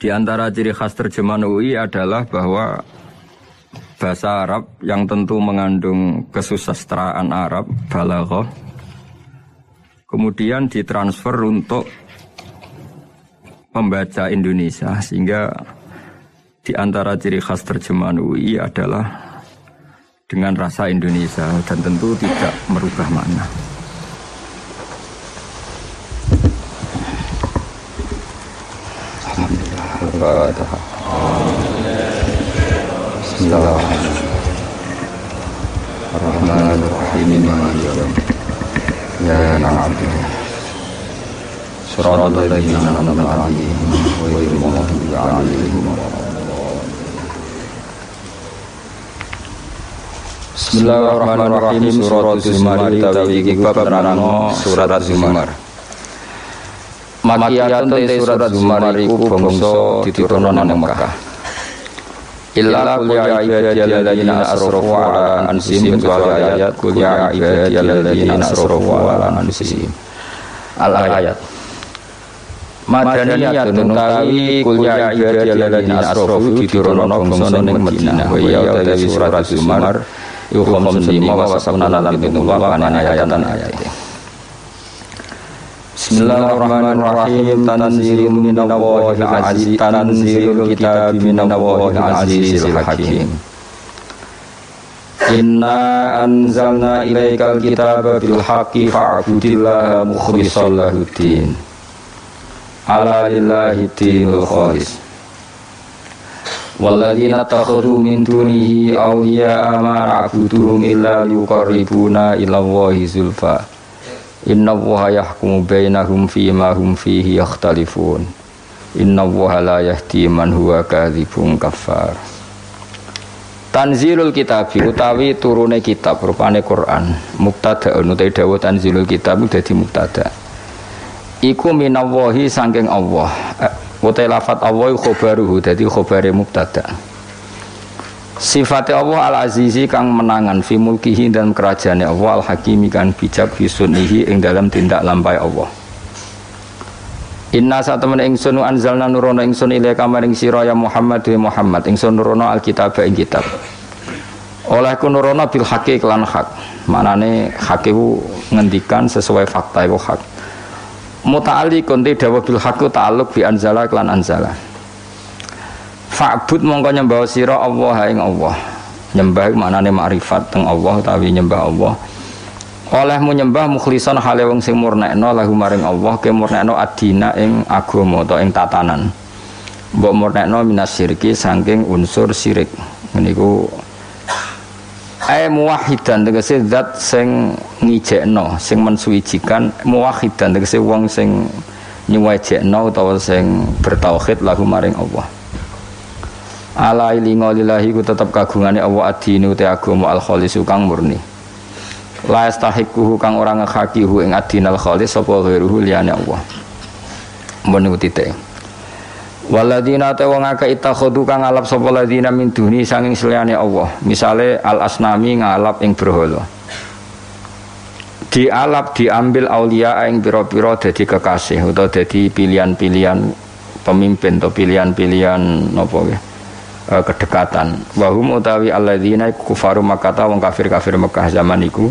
Di antara ciri khas terjemahan UI adalah bahwa bahasa Arab yang tentu mengandung kesusastraan Arab, balaghah, kemudian ditransfer untuk pembaca Indonesia sehingga di antara ciri khas terjemahan UI adalah dengan rasa Indonesia dan tentu tidak merubah makna. Ar-Rahmanir-Rahim. Ya Bismillahirrahmanirrahim Surat Zumar utawi iki bab nerangno surat Zumar. Makiyatun te surat Zumar iku bangsa diturunno nang Mekah. Illa qul ya ibadiyalladzina asrafu ala anfusihim kecuali ayat qul ya ibadiyalladzina asrafu ala anfusihim. Al ayat. Madaniyatun utawi kul ya ibadiyalladzina asrafu diturunno bangsa ning Madinah. Wa ya utawi surat Zumar khamsun lima wa sabna lan pinullah ana ayatan ayat. Bismillahirrahmanirrahim. Tanzilun minallahil aziz. Tanzilul kitab minallahil azizil hakim. Inna anzalna ilaikal kitaba bil haqqi fa'budillaha mukhlishan lahuddin Ala lillahi dinul khalis. Walladzina takhudhu min dunihi awliya ma na'buduhum illa yuqarribuna ila Allahi zulfa Inna Allaha yahkumu bainahum fima hum fihi yakhtalifun. Inna Allaha la yahdi man huwa kadzibun kafar Tanzilul kitab utawi turune kitab rupane Quran. Mubtada utawi dawuh tanzilul kitab dadi mubtada. Iku minallahi saking Allah. Utai lafat Allah khobaruhu Jadi khobare mubtada Sifatnya Allah al-azizi kang menangan Fi mulkihi dan kerajaan Allah Al-hakimi kang bijak Fi sunnihi ing dalam tindak lampai Allah Inna saat temen ingsun anzalna nurono ingsun ilai kamar ing sira ya Muhammad wa Muhammad ingsun nurono alkitab ing kitab. Oleh ku nurono bil haqi kelan hak. Manane hak iku ngendikan sesuai fakta iku hak muta'ali kunti dawa bil haqqu ta'alluq bi anzala klan anzala fa'bud mongko nyembah sira Allah ing Allah. Nyembah maknane makrifat teng Allah utawi nyembah Allah. Olehmu nyembah mukhlison hale wong sing murnekno lahu maring Allah ke murnekno adina ing agama utawa ing tatanan. Mbok murnekno minas syirki saking unsur syirik. Niku Ai muwahidan tegese zat sing ngijekno, sing mensuwijikan muwahidan tegese wong sing nyuwajekno utawa sing bertauhid lahu maring Allah. Ala ilinga lillahi ku tetep kagungane Allah adine uti agama al khalisu kang murni. La yastahiquhu kang ora nghakihu ing adinal khalis sapa ghairuhu liyane Allah. Mun titik. Waladina te wong akeh ittakhadhu kang ngalap sapa ladina min duni sanging seliyane Allah. Misale al asnami ngalap ing berhala. Dialap diambil aulia ing pira-pira dadi kekasih utawa dadi pilihan-pilihan pemimpin atau pilihan-pilihan napa ya? Kedekatan. Wahum utawi alladzina kufaru Makkah wong kafir-kafir Mekah zaman iku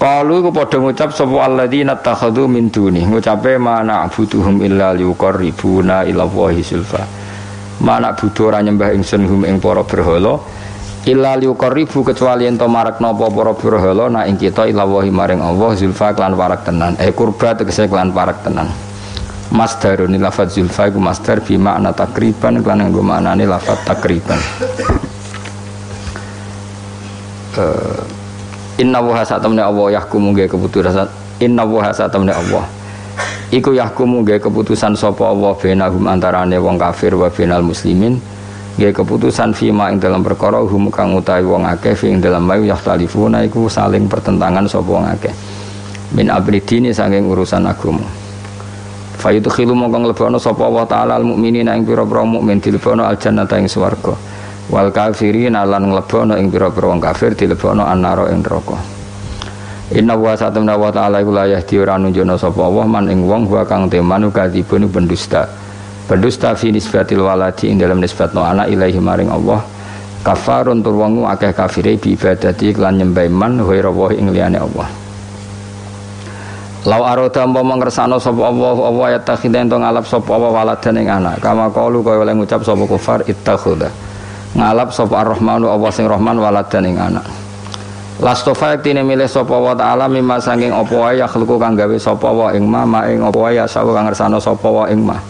Kalu ku padha ngucap sapa alladzina takhadhu min duni ngucape mana butuhum illa liqarribuna ila wahi sulfa. Mana butuh ora nyembah ingsun hum ing para berhala illa liqarribu kecuali ento marak napa para berhala na ing kita ila wahi maring Allah zulfa klan parak tenan. Eh kurba tegese klan parak tenan. Masdarun lafaz zulfa iku masdar bi makna takriban klan nggo maknane lafaz takriban. Uh, Inna wa satamne Allah yahkumu ge keputusan Inna wa satamne Allah. Iku yahkumu ge keputusan sapa Allah benahum antarane wong kafir wa benal muslimin. Ge keputusan fima ing dalam perkara hum kang utawi wong akeh fi ing dalam mayu yahtalifuna iku saling pertentangan sapa wong akeh. Min abridini saking urusan agama Fayudkhilu mongko nglebono sapa Allah taala al mukminina ing pira-pira mukmin dilebono al jannata ing swarga. Wal kafirin lan nglebono ing pira-pira wong kafir dilebono annara ing neraka. Inna wa satamna wa ta'ala iku la yahdi ora nunjukna sapa Allah man ing wong wa kang teman kadibun pendusta. Berdusta fi nisbatil waladi ing dalam nisbat no anak ilahi maring Allah. Kafarun tur wong akeh kafire bi ibadati lan nyembah man wa ing liyane Allah Lau aroda mbok mengersano sapa Allah Allah ya takhidan to ngalap sapa Allah waladan ing anak. Kama qalu kaya oleh ngucap sapa kufar ittakhudha ngalap sapa Ar-Rahmanu Allah sing Rahman waladan ing anak. Lastofa yektine milih sapa wa taala mimma sanging apa wae yakhluqu kang gawe sapa wa ing ma ma ing apa wae yasawu kang ngersano sapa wa ing ma.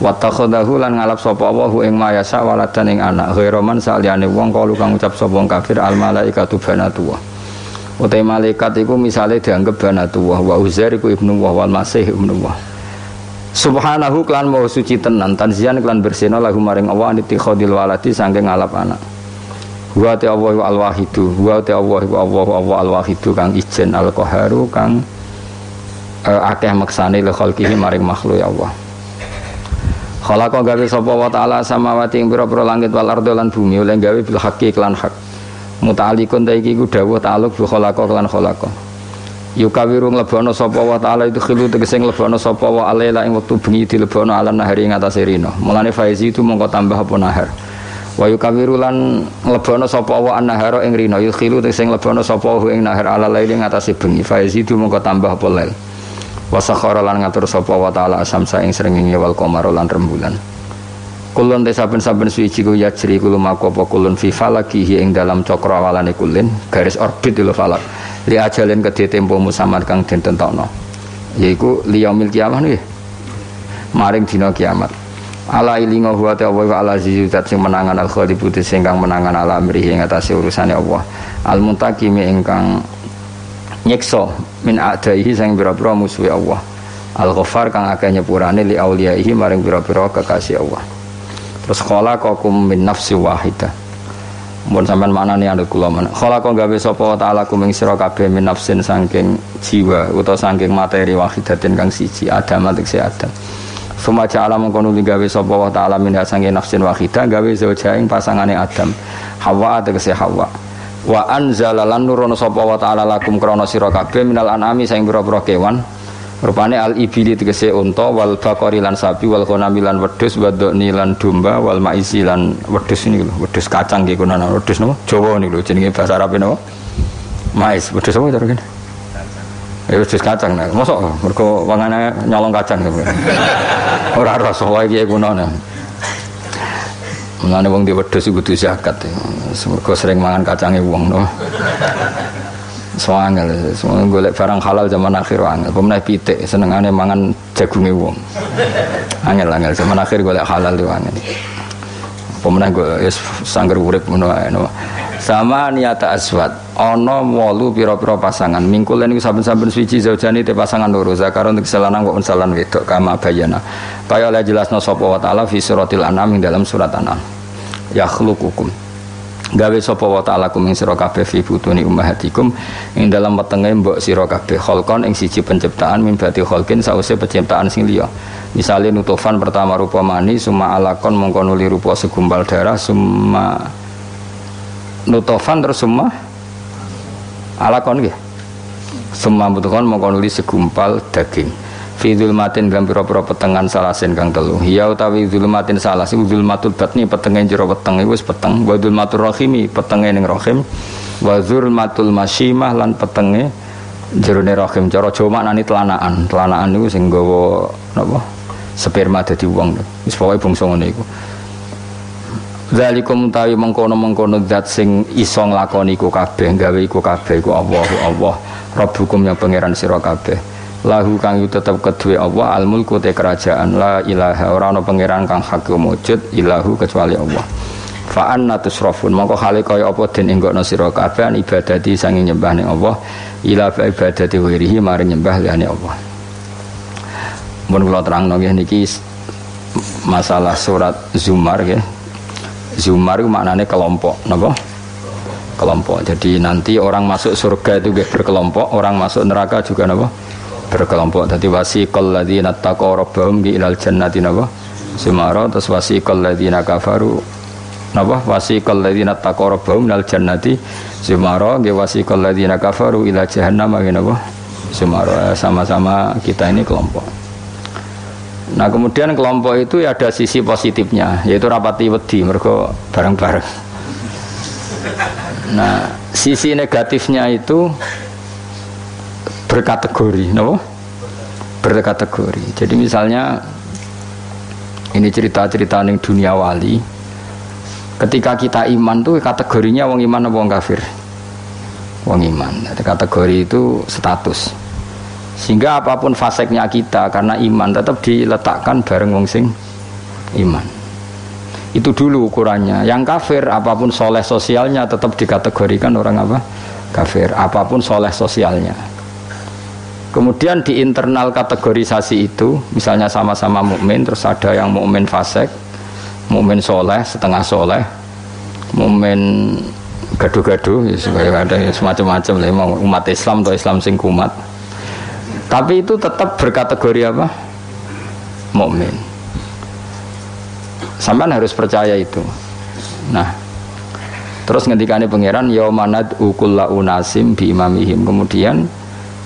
Wa takhadahu lan ngalap sapa wa ing ma yasa waladan ing anak. Ghairoman saliyane wong kalu kang ucap sapa kafir al malaikatu banatullah Utai malaikat iku misale dianggap banatullah wa uzair iku ibnu wa wal masih ibnu wa Subhanahu klan mau suci tenan tanzian klan bersihna lagu maring Allah aniti khodil waladi sangking ngalap anak Wa te Allah al wahidu, wa te Allah wa Allah al wahidu kang ijen al qaharu kang uh, akeh maksane khalqihi maring makhluk ya Allah. Khalaqa gawe sapa wa taala samawati ing pira-pira langit wal ardo lan bumi oleh gawe bil haqqi lan hak. Muta'alikun ta iki ku dawuh ta'aluk bi khalaqa lan khalaqa. Yukawiru nglebono sapa wa taala itu khilu tegese nglebono sapa wa alaila ing wektu bengi dilebono ala nahari ing atase rino. Mulane faizi itu mongko tambah apa nahar. Wa yukawiru lan nglebono sapa wa annahara ing rina. Yukhilu sing nglebono sapa ing nahar ala laili ngatasi bengi. Fa yazidu mongko tambah apa lail? Wa sakhara lan ngatur sapa wa taala asamsa ing srengenge wal qamar lan rembulan kulun te saben-saben suci ku yajri kulo mako apa kulun fi falakihi ing dalam cakra awalane kulin garis orbit lho falak. Li ajalin kedhe tempo musamad kang den tentokno. Yaiku liyaumil kiamah nggih. Maring dina kiamat. Ala ilinga huwa ta wa ala zizat sing menangan al khalibu sing kang menangan ala amrihi ing atase urusane Allah. Al muntakimi ingkang nyekso min adaihi sing pira-pira musuhe Allah. Al ghafar kang akeh nyepurane li auliyaihi maring pira-pira kekasih Allah terus khalaqakum min nafsi wahidah Mun sampean manane anu kula men. Khalaqa gawe sapa ta'ala kuming sira kabeh min nafsin saking jiwa utawa saking materi wahidatin kang siji Adam atik Adam. Suma ja'ala mengkono gawe sapa wa ta'ala min sange nafsin wahidah gawe zaujaing pasangane Adam. Hawa tegese Hawa. Wa anzala lan nurono sapa wa ta'ala lakum krana sira kabeh minal anami saing pira-pira kewan. Rupane al ibili tegese unta wal bakori lan sapi wal ghanami lan wedhus wadoni lan domba wal maisi lan wedhus ini lho wedhus kacang nggih kuno wedhus napa Jawa niku lho jenenge bahasa Arab napa Mais wedhus apa cara kene Ya wis kacang nah. Mosok mergo wangane nyolong kacang. Ora rasa wae iki kuno nah. Mulane wong di wedhus kudu zakat. Mergo sering mangan kacange wong no. Soangel, semua golek barang halal zaman akhir angel. Pemenang pitik senengane mangan jagunge wong. Angel angel. Zaman akhir golek halal tuh angel. Pemenang gue sangger urip ngono sama niata aswad. Ono wolu piro-piro pasangan. Mingkulen iku saben-saben suci zaujani te pasangan loro. Zakar untuk selanang kok salan wedok kama bayana. Kaya oleh jelasno sapa wa fi suratil anam ing dalam surat anam. Yakhluqukum gawe sapa wa taala kum ing sira kabeh fi butuni ummahatikum. Ing dalam wetenge mbok sira kabeh khalqan ing siji penciptaan min bati khalqin sause penciptaan sing liya. Misale nutufan pertama rupa mani summa alakon mongko nuli rupa segumpal darah summa nutofan terus semua alakon gitu semua butuhkan mau nulis segumpal daging Fidul matin dalam pira-pira petengan salasin kang telu. Ya utawi matin salas iku matul batni petengen jero weteng iku wis peteng. Wa matul rahimi petenge ning rahim. Wa matul masyimah lan petenge jerone rahim. Cara Jawa maknane telanaan. Telanaan niku sing gawa napa? Sperma dadi wong. Wis pokoke bangsa ngene iku. Zalikum tawi mengkono-mengkono zat sing iso nglakoni iku kabeh gawe iku kabeh iku Allah Allah. Rabbukum yang pangeran sira kabeh lahu kang tetep kedue Allah al mulku te kerajaan la ilaha ora ana pangeran kang hak wujud ilahu kecuali Allah fa anna tusrafun mongko hale kaya apa den enggokno sira kabeh ibadati sange nyembah ning Allah ila ibadati wirihi mari nyembah liyane Allah mun kula terangno nggih niki masalah surat Zumar nggih Zumar itu maknanya kelompok, napa? Kelompok. Jadi nanti orang masuk surga itu berkelompok, orang masuk neraka juga napa? Berkelompok. Jadi wasiqal ladzina taqaw rabbahum ilal jannati napa? Zumara terus wasiqal ladzina kafaru napa? Wasiqal ladzina taqaw rabbahum ilal jannati Zumara nggih wasiqal ladzina kafaru ila jahannam napa? Zumara sama-sama kita ini kelompok. Nah kemudian kelompok itu ya ada sisi positifnya yaitu rapati wedi mereka bareng-bareng. Nah sisi negatifnya itu berkategori, no? Berkategori. Jadi misalnya ini cerita-cerita ning dunia wali. Ketika kita iman tuh kategorinya wong iman atau wong kafir? Wong iman. Kategori itu status. Sehingga apa pun faseknya kita karena iman tetap diletakkan bareng wong sing iman. Itu dulu ukurannya. Yang kafir apa pun soleh sosialnya tetap dikategorikan orang apa? Kafir. Apa pun soleh sosialnya. Kemudian di internal kategorisasi itu, misalnya sama-sama mukmin, terus ada yang mukmin fasek, mukmin soleh, setengah soleh, mukmin gaduh-gaduh, ya, ada ya, semacam-macam lah, umat Islam atau Islam sing kumat tapi itu tetap berkategori apa? Mukmin. Sampai harus percaya itu. Nah, terus ngendikane pangeran yaumanad ukulla unasim bi imamihim. Kemudian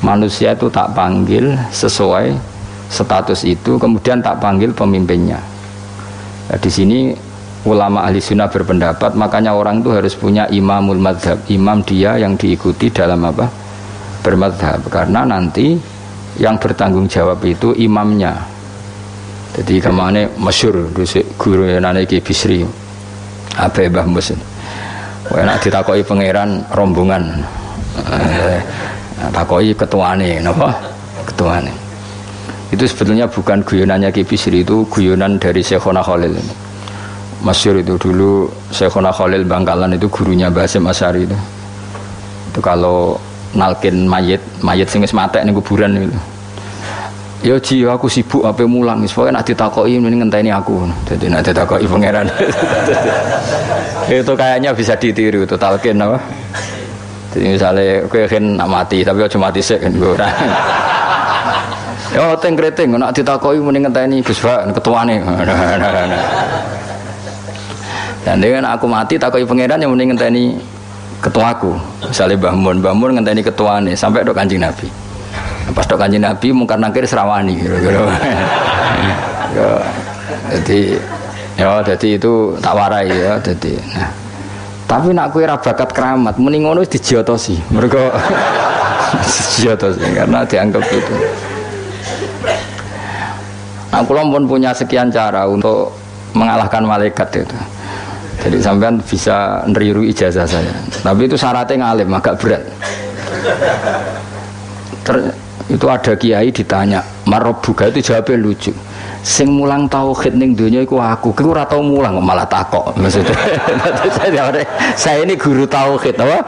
manusia itu tak panggil sesuai status itu, kemudian tak panggil pemimpinnya. Nah, di sini ulama ahli sunnah berpendapat makanya orang itu harus punya imamul madhab. Imam dia yang diikuti dalam apa? Bermadhab. Karena nanti yang bertanggung jawab itu imamnya. Jadi ke mana? Masyur. Guru yang nane ki bisri. Apa bah musin enak ditakoi pangeran rombongan eh, takoi ketuane napa ketuane itu sebetulnya bukan guyonannya Ki Bisri itu guyonan dari Syekhona Khalil Masyur itu dulu Syekhona Khalil Bangkalan itu gurunya Basim Asari itu itu kalau nalkin mayit mayit sing wis matek ning kuburan itu Ya ji aku sibuk apa mulang wis pokoke nek ditakoki mending ngenteni aku. Jadi nek ditakoki pangeran. itu kayaknya bisa ditiru itu talkin apa? Jadi misalnya kowe kan nak mati tapi aja mati sik kan ora. Ya teng kreting nek ditakoki mending ngenteni Gus Pak ketuane. Dan dengan aku mati takoki pangeran yang mending ngenteni ketuaku. Misalnya Mbah Mun, Mbah Mun ngenteni ketuane sampai dok Kanjeng Nabi pas dok kanji nabi mungkar nangkir serawani ya, jadi ya jadi itu tak warai ya jadi nah tapi nak kue bakat keramat mending ngono dijiotosi. Mereka dijiotosi karena dianggap itu nah kalau pun punya sekian cara untuk mengalahkan malaikat itu. Jadi sampean bisa neriru ijazah saya. Tapi itu syaratnya ngalim agak berat. Ter, itu ada kiai ditanya marobuga itu jawabnya lucu sing mulang tauhid ning dunia iku aku. Aku ora tau mulang malah takok. Maksudnya saya ini guru tauhid apa?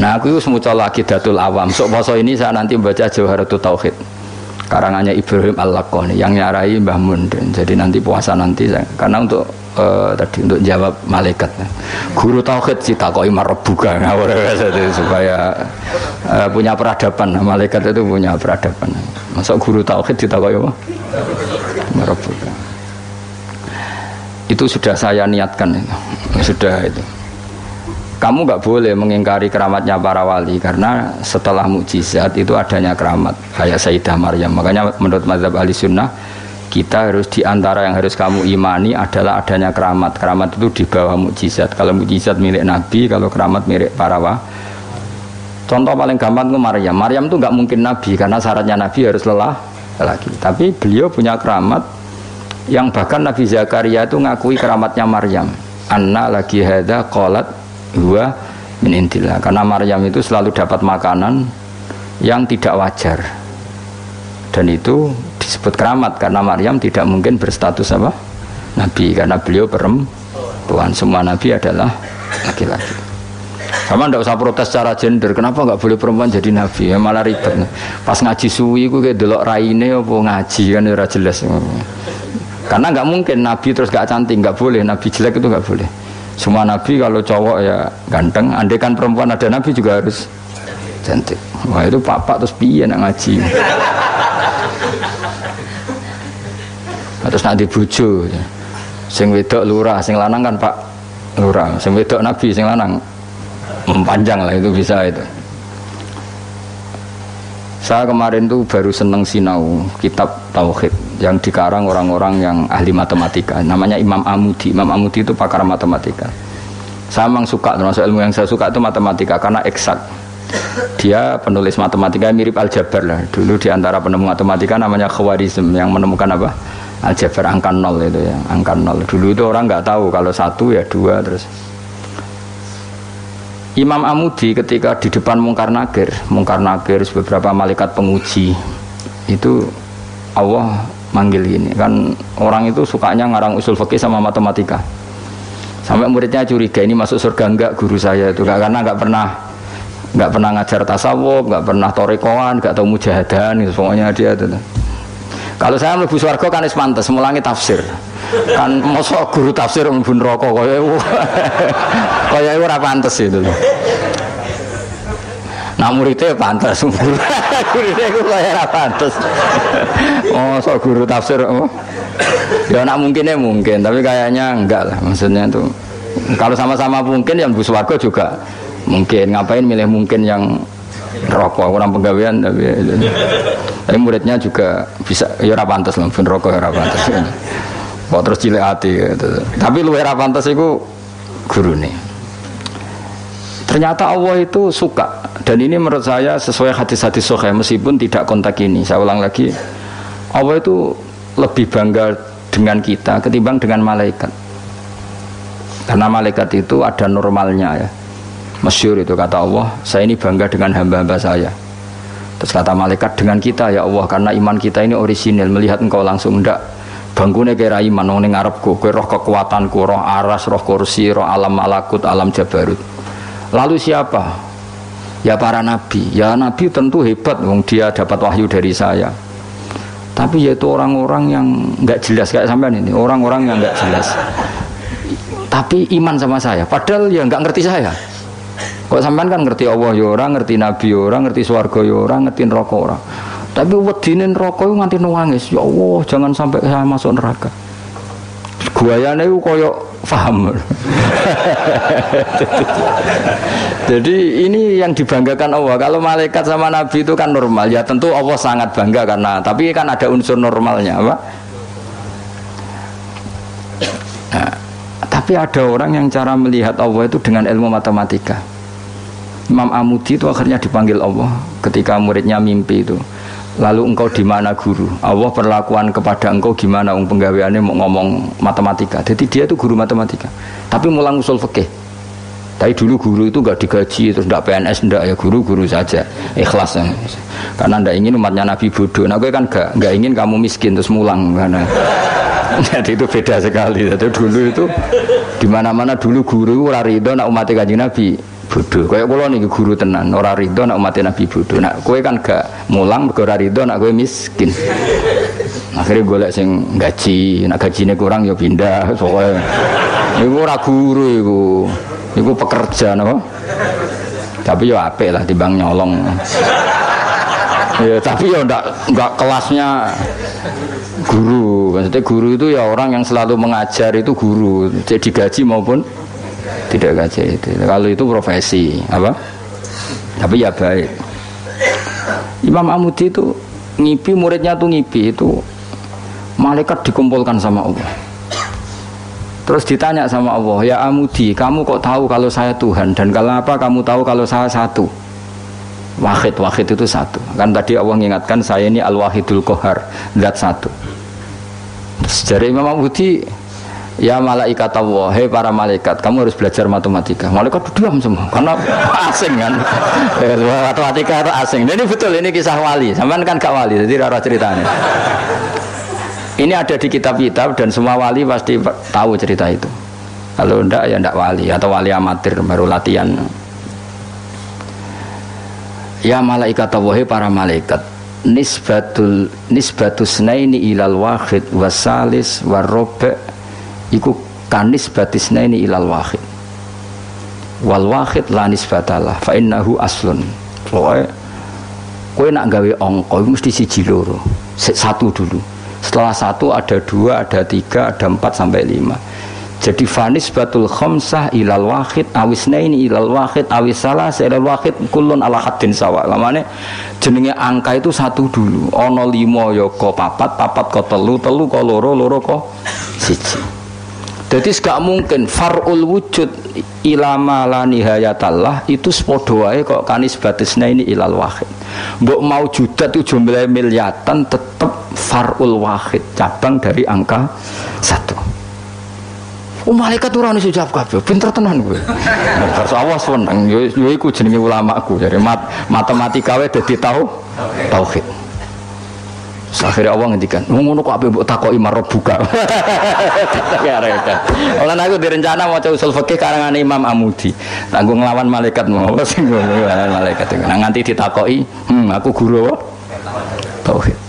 Nah aku itu semuanya lagi datul awam. Sok poso ini saya nanti baca Jawharatul Tauhid. Karangannya Ibrahim Al-Laqoni yang nyarai Mbah Mun jadi nanti puasa nanti karena untuk uh, tadi untuk jawab malaikat. Guru tauhid sih takoi marebuka ngawur. Supaya uh, punya peradaban. Malaikat itu punya peradaban. Masuk guru tauhid ditakoi apa? Marebuka. Itu sudah saya niatkan itu. Sudah itu. Kamu nggak boleh mengingkari keramatnya para wali karena setelah mukjizat itu adanya keramat. Kayak Sayyidah Maryam. Makanya menurut mazhab ahli sunnah kita harus di antara yang harus kamu imani adalah adanya keramat. Keramat itu di bawah mukjizat. Kalau mukjizat milik Nabi kalau keramat milik para wali contoh paling gampang itu Maryam. Maryam itu nggak mungkin Nabi karena syaratnya Nabi harus lelah lagi. Tapi beliau punya keramat yang bahkan Nabi Zakaria itu ngakui keramatnya Maryam. Anna lagi hada kolat huwa min indillah. Karena Maryam itu selalu dapat makanan yang tidak wajar. Dan itu disebut keramat karena Maryam tidak mungkin berstatus apa? Nabi karena beliau perempuan. Semua nabi adalah laki-laki. Sama ndak usah protes secara gender kenapa nggak boleh perempuan jadi nabi? Ya malah ribet. Pas ngaji suwi gue kayak delok raine apa ngaji kan ya jelas. Karena nggak mungkin nabi terus gak cantik nggak boleh. Nabi jelek itu nggak boleh. Semua nabi kalau cowok ya ganteng, andai kan perempuan ada nabi juga harus cantik. Wah itu papa terus piye nak ngaji. Terus nanti bujo ya. sing wedok lurah sing lanang kan pak lurah sing wedok nabi sing lanang mempanjang lah itu bisa itu Saya kemarin tuh baru seneng sinau kitab Tauhid yang dikarang orang-orang yang ahli matematika. Namanya Imam Amudi. Imam Amudi itu pakar matematika. Saya memang suka, termasuk ilmu yang saya suka itu matematika karena eksak. Dia penulis matematika mirip aljabar lah. Dulu di antara penemu matematika namanya Khawarizm yang menemukan apa? Aljabar angka nol itu ya, angka nol. Dulu itu orang nggak tahu kalau satu ya dua terus. Imam Amudi ketika di depan Mungkar Nakir, Mungkar Nakir beberapa malaikat penguji itu Allah manggil ini kan orang itu sukanya ngarang usul fikih sama matematika. Sampai muridnya curiga ini masuk surga enggak guru saya itu? Karena enggak pernah enggak pernah ngajar tasawuf enggak pernah torekoan enggak tahu mujahadan itu semuanya dia itu kalau saya mlebu swarga kan wis pantes mulangi tafsir kan mosok guru tafsir mlebu neraka kaya kaya ora pantes itu Nah muridnya pantas, muridnya itu apa pantas. Oh, so guru tafsir, oh. ya nak mungkinnya mungkin, tapi kayaknya enggak lah. Maksudnya itu kalau sama-sama mungkin yang bu warga juga mungkin. Ngapain milih mungkin yang rokok orang pegawaian tapi tapi muridnya juga bisa ya ora pantes lah pun rokok ya ora pantes. Kok terus cilik hati gitu. tapi lu ora pantes itu guru nih ternyata Allah itu suka. Dan ini menurut saya sesuai hadis-hadis sahih meskipun tidak kontak ini. Saya ulang lagi Allah itu lebih bangga dengan kita ketimbang dengan malaikat. Karena malaikat itu ada normalnya ya masyur itu kata Allah saya ini bangga dengan hamba-hamba saya. Terus kata malaikat dengan kita ya Allah karena iman kita ini orisinil. Melihat engkau langsung ndak. Bangkune kira iman nong ning ngarepku roh kekuatanku roh aras roh kursi roh alam malakut alam jabarut. Lalu siapa? Ya para nabi. Ya nabi tentu hebat wong dia dapat wahyu dari saya. Tapi yaitu orang-orang yang nggak jelas kayak sampean ini. Orang-orang yang nggak jelas. Tapi iman sama saya. Padahal ya nggak ngerti saya Kok sampean kan ngerti Allah ya orang, ngerti Nabi ya orang, ngerti swarga ya orang, ngerti neraka ora. Tapi wedine neraka iku nganti nangis, ya Allah jangan sampai saya masuk neraka. Guayane iku koyo paham. Jadi ini yang dibanggakan Allah. Kalau malaikat sama nabi itu kan normal. Ya tentu Allah sangat bangga karena tapi kan ada unsur normalnya, apa? Nah, tapi ada orang yang cara melihat Allah itu dengan ilmu matematika. Imam Amudi itu akhirnya dipanggil Allah ketika muridnya mimpi itu. Lalu engkau di mana guru? Allah perlakuan kepada engkau gimana? Ung penggaweannya mau ngomong matematika. Jadi dia itu guru matematika. Tapi mulang usul fikih. Tapi dulu guru itu gak digaji terus ndak PNS ndak ya guru-guru saja ikhlas ya. Karena ndak ingin umatnya Nabi bodoh. Nah gue kan gak gak ingin kamu miskin terus mulang karena jadi itu beda sekali. Jadi dulu itu di mana-mana dulu guru ora ridho nak umat kanjeng Nabi bodoh. Kayak kula niki guru tenan, ora rido nak umat Nabi bodoh. Nak kowe kan gak mulang mergo ora rido nak kowe miskin. Akhirnya golek sing gaji, nak gajine kurang ya pindah pokoke. Iku ora guru iku. Iku pekerja napa? Tapi ya apik lah timbang nyolong. Ya, tapi ya enggak enggak kelasnya guru. Maksudnya guru itu ya orang yang selalu mengajar itu guru, jadi gaji maupun tidak gaji itu kalau itu profesi apa tapi ya baik Imam Amudi itu ngipi muridnya tuh ngipi itu malaikat dikumpulkan sama Allah terus ditanya sama Allah ya Amudi kamu kok tahu kalau saya Tuhan dan kalau apa kamu tahu kalau saya satu wahid wahid itu satu kan tadi Allah mengingatkan saya ini al wahidul kohar zat satu dari Imam Amudi Ya malaikat Allah, hei para malaikat, kamu harus belajar matematika. Malaikat diam semua, karena asing kan. Matematika itu asing. Ini betul, ini kisah wali. Sampai kan gak wali, jadi rara ceritanya. Ini ada di kitab-kitab dan semua wali pasti tahu cerita itu. Kalau ndak ya ndak wali atau wali amatir baru latihan. Ya malaikat Allah, para malaikat nisbatul nisbatus naini ilal wahid wasalis warobe iku kanis batisna ini ilal wahid wal wahid lanis batalah fa innahu aslun kowe nak gawe ongko mesti siji loro satu dulu setelah satu ada dua ada tiga ada empat sampai lima. Jadi fanis batul khomsah ilal wahid ini ilal wahid awis salah ilal wahid kulun ala haddin sawa. Lamane jenenge angka itu satu dulu. Ono limo yoko ya papat papat ko telu telu ko loro loro ko siji. Jadi gak mungkin farul wujud ilama la nihayatallah itu sepodo kok kanis batisna ini ilal wahid. Mbok mau judat itu jumlah miliatan tetap farul wahid cabang dari angka satu Oh malaikat ora ono jawab kabeh, pinter tenan kowe. Terus awas seneng, yo yo iku jenenge ulamaku. Jadi mat, matematika wae dadi tau tauhid. Akhirnya Allah ngendikan, ngono kok ape mbok takoki marab buka. Ya. Oleh aku direncana mau usul fikih karangan Imam Amudi. Tanggung nglawan malaikat mau sing malaikat. Nah nganti ditakoki, hmm aku guru tauhid.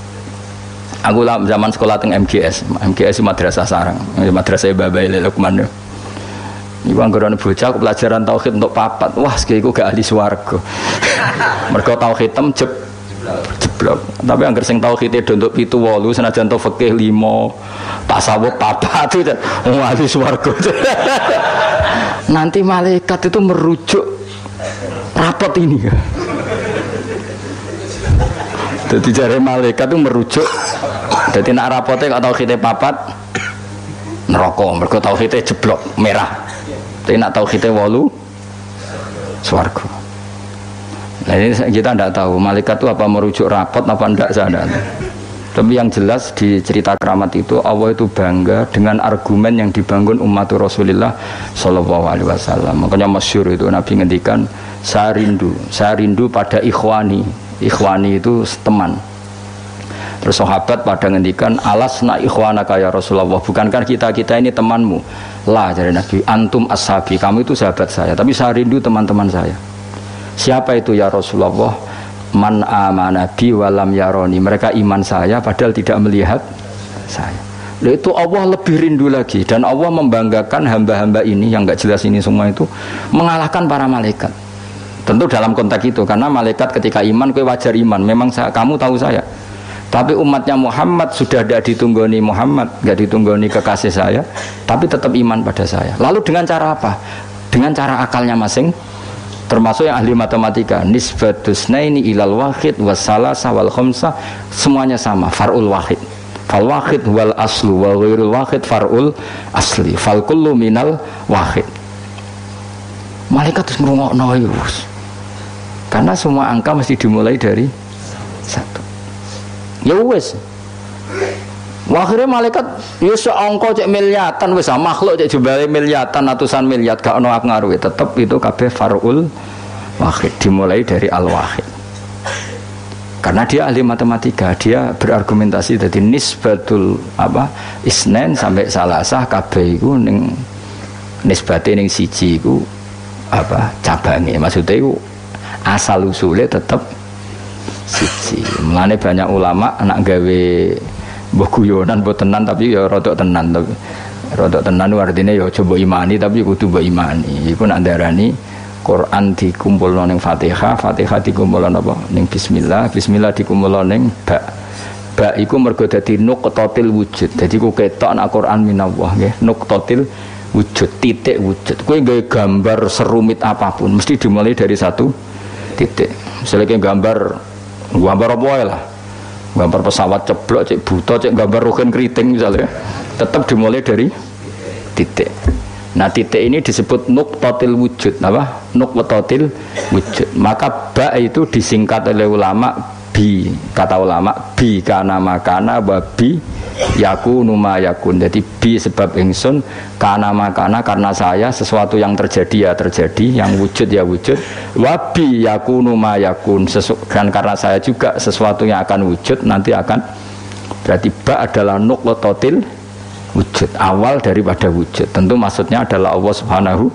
Aku lah zaman sekolah teng MGS, MGS madrasah sarang, madrasah Babai Lukman. Iku anggaran bocah pelajaran tauhid untuk papat. Wah, sekali gak ahli swarga. Mereka tauhid tem jeb jeblok. Tapi anggar sing itu untuk pitu wolu senajan fikih limo, tasawuf papat itu oh, ahli swarga. Nanti malaikat itu merujuk rapot ini. Jadi jari malaikat itu merujuk jadi nak rapote kok tauhidnya papat neraka, mergo tauhidnya jeblok merah. Tapi nak tauhidnya walu swarga. Nah ini kita tidak tahu malaikat itu apa merujuk rapot apa tidak sadar. Tapi yang jelas di cerita keramat itu Allah itu bangga dengan argumen yang dibangun umat Rasulullah Shallallahu Alaihi Wasallam. Makanya masyur itu Nabi ngendikan saya rindu, saya rindu pada ikhwani. Ikhwani itu teman Terus sahabat pada ngendikan alas na ikhwana kaya Rasulullah. Bukankah kita kita ini temanmu? Lah dari Nabi antum ashabi kamu itu sahabat saya. Tapi saya rindu teman-teman saya. Siapa itu ya Rasulullah? Man amanabi walam yaroni. Mereka iman saya padahal tidak melihat saya. Lalu itu Allah lebih rindu lagi dan Allah membanggakan hamba-hamba ini yang nggak jelas ini semua itu mengalahkan para malaikat. Tentu dalam konteks itu karena malaikat ketika iman kue wajar iman. Memang saya, kamu tahu saya. Tapi umatnya Muhammad sudah tidak ditunggoni Muhammad, nggak ditunggoni kekasih saya, tapi tetap iman pada saya. Lalu dengan cara apa? Dengan cara akalnya masing, termasuk yang ahli matematika. Nisbatus naini ilal wahid wasala sawal khomsa semuanya sama. Farul wahid. Fal wahid wal aslu wal ghairul wahid farul asli. Fal kullu minal wahid. Malaikat terus merungokno Karena semua angka mesti dimulai dari satu. Ya wis. Akhirnya malaikat ya seongko cek miliatan wis ah, makhluk cek jumlah miliatan ratusan miliar gak ono ngaruh tetap itu kabeh farul wahid dimulai dari al wahid karena dia ahli matematika dia berargumentasi dari nisbatul apa isnen sampai salasah kabeh itu ning nisbate ning siji iku apa cabangnya. Maksudnya itu asal usulnya tetap siji. Mulane banyak ulama anak gawe mbah guyonan mbah tenan tapi ya rodok tenan tapi rodok tenan artinya ya coba imani tapi kudu mbok imani. Iku nak darani Quran dikumpul ning Fatihah, Fatihah dikumpul apa? Ning bismillah, bismillah dikumpul ning ba. Ba iku mergo dadi nuqtatil wujud. Dadi ku ketok nak Quran minallah nggih, nuqtatil wujud, titik wujud. Kowe gawe gambar serumit apa pun mesti dimulai dari satu titik. Misalnya gambar gambar apa lah. Gambar pesawat ceblok cek buta cek gambar rugen keriting misalnya. Tetap dimulai dari titik. Nah titik ini disebut nuktotil wujud. Apa? Nuktotil wujud. Maka ba itu disingkat oleh ulama bi kata ulama bi kana makana babi yaku numa yakun. Jadi bi sebab ingsun kana makana karena saya sesuatu yang terjadi ya terjadi yang wujud ya wujud. Wabi yaku numa yakun. Dan karena saya juga sesuatu yang akan wujud nanti akan berarti ba adalah nuklototil wujud awal daripada wujud. Tentu maksudnya adalah Allah subhanahu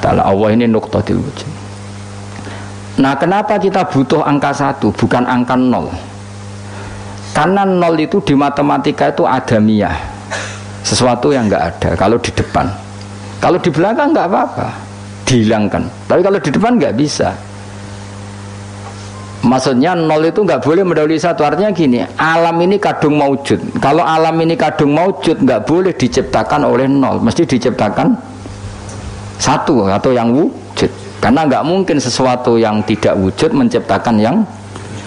taala. Allah ini nuktotil wujud Nah kenapa kita butuh angka satu bukan angka nol? Karena nol itu di matematika itu adamiah Sesuatu yang nggak ada kalau di depan Kalau di belakang nggak apa-apa Dihilangkan Tapi kalau di depan nggak bisa Maksudnya nol itu nggak boleh mendahului satu. Artinya gini, alam ini kadung maujud. Kalau alam ini kadung maujud nggak boleh diciptakan oleh nol, mesti diciptakan satu atau yang wujud. Karena nggak mungkin sesuatu yang tidak wujud menciptakan yang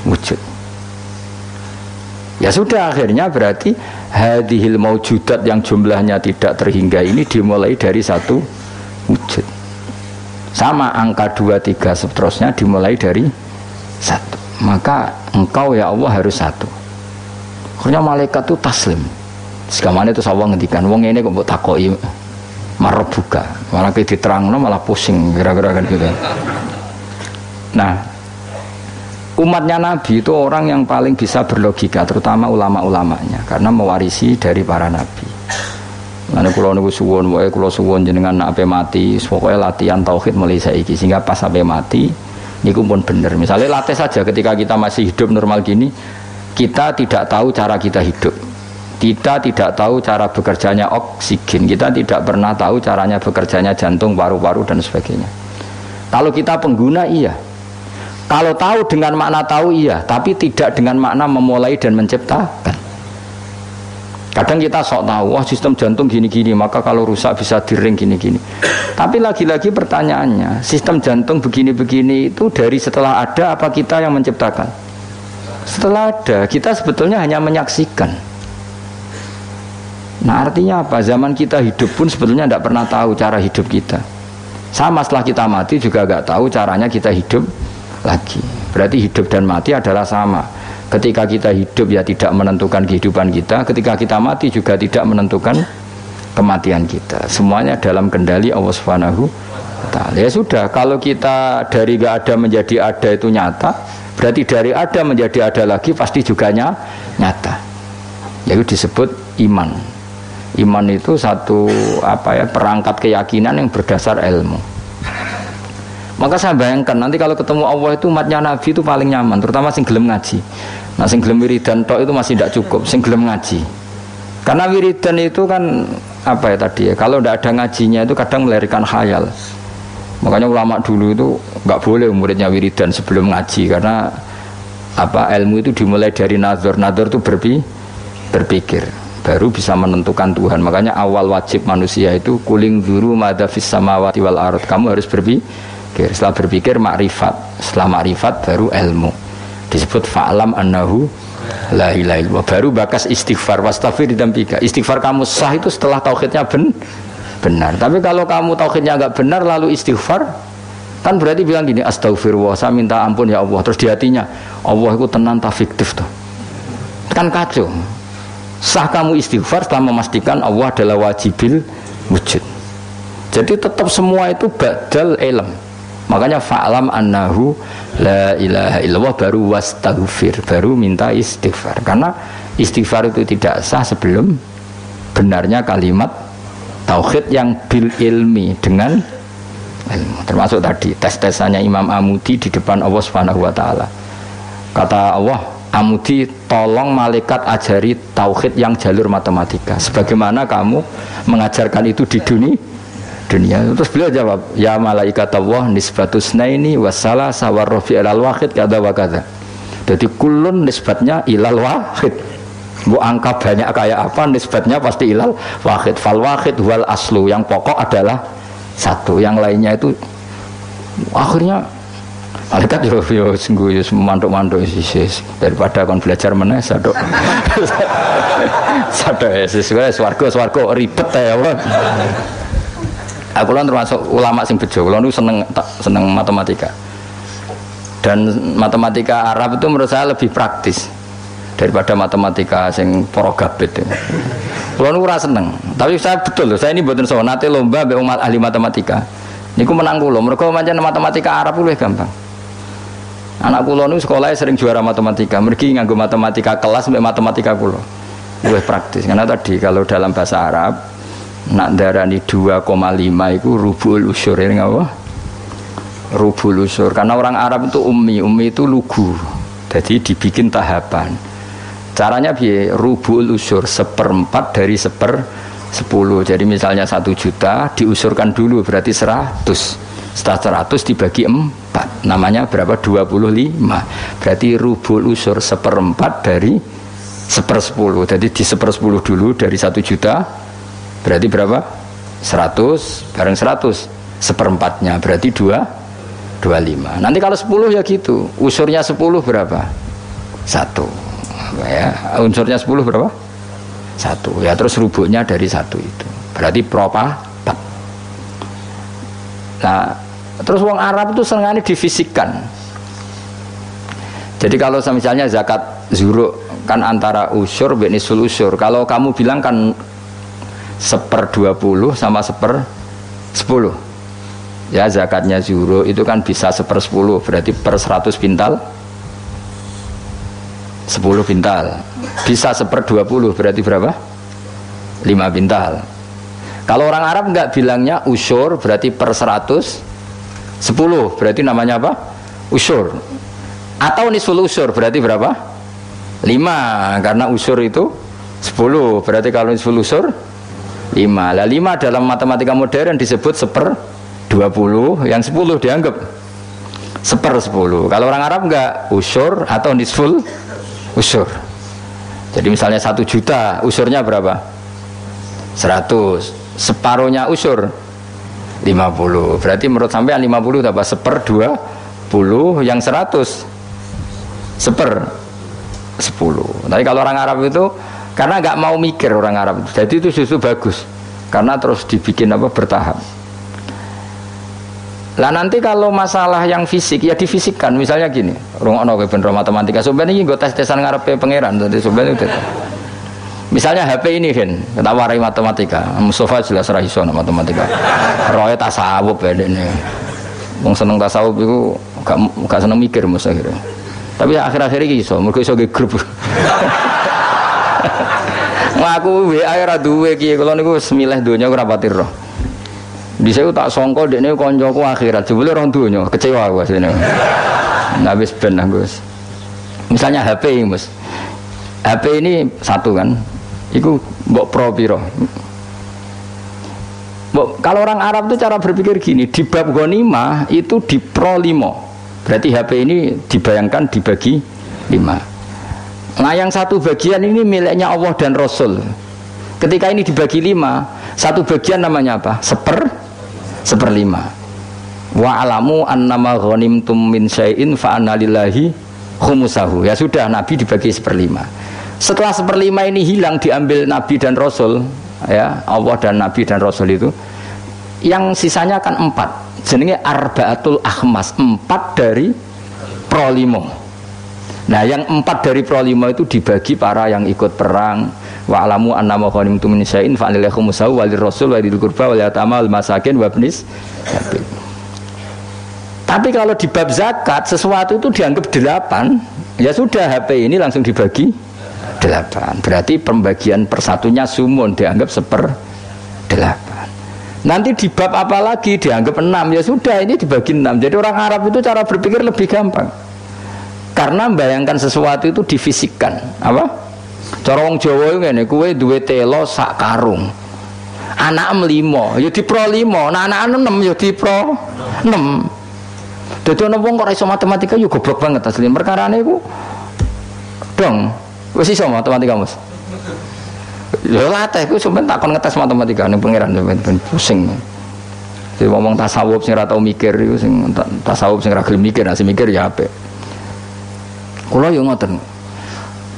wujud. Ya sudah akhirnya berarti hadihil maujudat yang jumlahnya tidak terhingga ini dimulai dari satu wujud. Sama angka dua tiga seterusnya dimulai dari satu maka engkau ya Allah harus satu akhirnya malaikat itu taslim sekamane itu sawang ngendikan wong ini kok takoi marah buka malah kayak diterang malah pusing kira-kira kan gitu nah umatnya Nabi itu orang yang paling bisa berlogika terutama ulama-ulamanya karena mewarisi dari para Nabi Lalu kulo nunggu suwon, wae kulo suwon jenengan nak mati, pokoknya latihan tauhid mulai saiki sehingga pas sampai mati Niku pun benar. Misalnya latih saja ketika kita masih hidup normal gini, kita tidak tahu cara kita hidup. Kita tidak tahu cara bekerjanya oksigen. Kita tidak pernah tahu caranya bekerjanya jantung, paru-paru dan sebagainya. Kalau kita pengguna iya. Kalau tahu dengan makna tahu iya, tapi tidak dengan makna memulai dan menciptakan. Kadang kita sok tahu, wah sistem jantung gini-gini, maka kalau rusak bisa diring gini-gini. Tapi lagi-lagi pertanyaannya, sistem jantung begini-begini itu dari setelah ada apa kita yang menciptakan? Setelah ada, kita sebetulnya hanya menyaksikan. Nah artinya apa? Zaman kita hidup pun sebetulnya tidak pernah tahu cara hidup kita. Sama setelah kita mati juga nggak tahu caranya kita hidup lagi. Berarti hidup dan mati adalah sama Ketika kita hidup ya tidak menentukan kehidupan kita, ketika kita mati juga tidak menentukan kematian kita. Semuanya dalam kendali Allah Subhanahu. Ya sudah, kalau kita dari gak ada menjadi ada itu nyata, berarti dari ada menjadi ada lagi pasti juga nyata. Yaitu disebut iman. Iman itu satu apa ya perangkat keyakinan yang berdasar ilmu. Maka saya bayangkan nanti kalau ketemu Allah itu umatnya Nabi itu paling nyaman, terutama sing gelem ngaji. Nah sing gelem wiridan tok itu masih tidak cukup, sing gelem ngaji. Karena wiridan itu kan apa ya tadi ya, kalau tidak ada ngajinya itu kadang melahirkan khayal. Makanya ulama dulu itu nggak boleh muridnya wiridan sebelum ngaji karena apa ilmu itu dimulai dari nazar. Nazar itu berpi, berpikir baru bisa menentukan Tuhan. Makanya awal wajib manusia itu kuling duru madafis samawati wal ard. Kamu harus berpikir. Setelah berpikir makrifat. Setelah makrifat baru ilmu disebut fa'lam annahu la ilaha baru bakas istighfar wastafir didampika istighfar kamu sah itu setelah tauhidnya ben benar tapi kalau kamu tauhidnya agak benar lalu istighfar kan berarti bilang gini astagfirullah saya minta ampun ya Allah terus di hatinya Allah itu tenang tak fiktif tuh kan kacau sah kamu istighfar setelah memastikan Allah adalah wajibil wujud. Jadi tetap semua itu badal ilm. Makanya fa'lam annahu la ilaha illallah baru wastaghfir baru minta istighfar. Karena istighfar itu tidak sah sebelum benarnya kalimat tauhid yang bil ilmi dengan ilmu. Termasuk tadi tes-tesannya Imam Amudi di depan Allah Subhanahu wa taala. Kata Allah Amudi tolong malaikat ajari tauhid yang jalur matematika sebagaimana kamu mengajarkan itu di dunia dunia. Terus beliau jawab, ya malaikat Allah nisbatus naini wassalah sawar rofi ilal wahid kada wa kada. Jadi kulun nisbatnya ilal wahid. Bu angka banyak kayak apa nisbatnya pasti ilal wahid. Fal wahid wal aslu yang pokok adalah satu. Yang lainnya itu akhirnya Malaikat yo yo sungguh yo mantuk-mantuk sih daripada kon belajar mana satu satu sih swarga swarga ribet ya Allah. Aku lan termasuk ulama sing bejo, kula seneng seneng matematika. Dan matematika Arab itu menurut saya lebih praktis daripada matematika sing para gabit. Kula ora seneng, tapi saya betul loh, saya ini mboten sowan nate lomba mbek umat ahli matematika. Niku menang kula, mergo pancen matematika Arab luwih gampang. Anak kula niku sekolahnya sering juara matematika, mergi nganggo matematika kelas mbek matematika kula. Luwih praktis karena tadi kalau dalam bahasa Arab nak darani 2,5 itu rubul usur ini apa? Rubul usur karena orang Arab itu ummi, ummi itu lugu. Jadi dibikin tahapan. Caranya biar rubul usur seperempat dari seper sepuluh. Jadi misalnya satu juta diusurkan dulu berarti seratus. Setelah 100 dibagi 4 namanya berapa? 25 berarti rubul usur seperempat dari sepersepuluh. Jadi di sepersepuluh dulu dari satu juta berarti berapa? 100 bareng 100 seperempatnya berarti 2 25 nanti kalau 10 ya gitu. Usurnya 10 berapa? satu. Ya unsurnya 10 berapa? satu. Ya terus rubuknya dari satu itu. Berarti propa Nah, terus uang Arab itu sengaja difisikkan. Jadi kalau misalnya zakat zuruk kan antara usur benisul usur. Kalau kamu bilang kan seper dua puluh sama seper sepuluh. Ya zakatnya zuruk itu kan bisa seper sepuluh berarti per seratus pintal sepuluh pintal. Bisa seper dua puluh berarti berapa? Lima pintal. Kalau orang Arab nggak bilangnya usur berarti per 100 10 berarti namanya apa? Usur. Atau nisful usur berarti berapa? 5 karena usur itu 10 berarti kalau nisful usur 5 lah 5 dalam matematika modern disebut seper 20 yang 10 dianggap seper 10 kalau orang Arab enggak usur atau nisful usur jadi misalnya 1 juta usurnya berapa? 100 separuhnya usur. 50 berarti menurut sampean 50 dapat seper 20 yang 100 seper. 10 tapi kalau orang Arab itu karena nggak mau mikir orang Arab itu. Jadi itu justru bagus. Karena terus dibikin apa bertahap. Lah nanti kalau masalah yang fisik ya difisikkan. Misalnya gini rungokno ke bener matematika. Sebenarnya ini gue tes tesan ngarepe pangeran jadi sebenarnya itu Misalnya HP ini kan, kita warai matematika. Mustafa jelas rahiso matematika. Roy tasawuf ya ini. Wong seneng tasawuf itu gak gak seneng mikir mus akhirnya. Tapi akhir-akhir ini iso, mereka iso grup. Ngaku WA ora duwe kiye kula niku semilih donya ora pati roh. Saya tak songko dekne koncoku akhirat, jebule orang donya, kecewa aku asline. Nah wis ben. Misalnya HP ini, Mas. HP ini satu kan, Iku mbok pro piro. Mbok, kalau orang Arab itu cara berpikir gini, di bab ghanimah itu di pro limo. Berarti HP ini dibayangkan dibagi lima. Nah yang satu bagian ini miliknya Allah dan Rasul. Ketika ini dibagi lima, satu bagian namanya apa? Seper, seperlima. Wa alamu annama ghanimtum min syai'in fa lillahi khumusahu. Ya sudah Nabi dibagi seperlima. Setelah seperlima ini hilang diambil Nabi dan Rasul, ya Allah dan Nabi dan Rasul itu, yang sisanya akan empat. Jenenge arbaatul ahmas empat dari prolimo. Nah, yang empat dari prolimo itu dibagi para yang ikut perang. Wa alamu annama ghanimtum min syai'in fa lillahi khumsahu wa rasul wa lil qurba wa yatama wal masakin wa ibnis Tapi kalau di bab zakat sesuatu itu dianggap delapan, ya sudah HP ini langsung dibagi delapan. Berarti pembagian persatunya sumun dianggap seper delapan. Nanti di bab apa lagi? Dianggap enam. Ya sudah ini dibagi enam. Jadi orang Arab itu cara berpikir lebih gampang. Karena membayangkan sesuatu itu difisikkan. Apa? Cara wong Jawa ini kue duwe telo sak karung. Anak limo ya di pro limo nah anak enam ya di pro enam jadi orang wong kok matematika ya goblok banget asli perkara ini dong Wes iso matematika, Mas. Ya latih ku sampean takon ngetes matematika ning pangeran sampean pusing. Jadi ngomong tasawuf sing ora tau mikir iku sing tasawuf sing ora gelem mikir, nah mikir ya apik. Kula yo ngoten.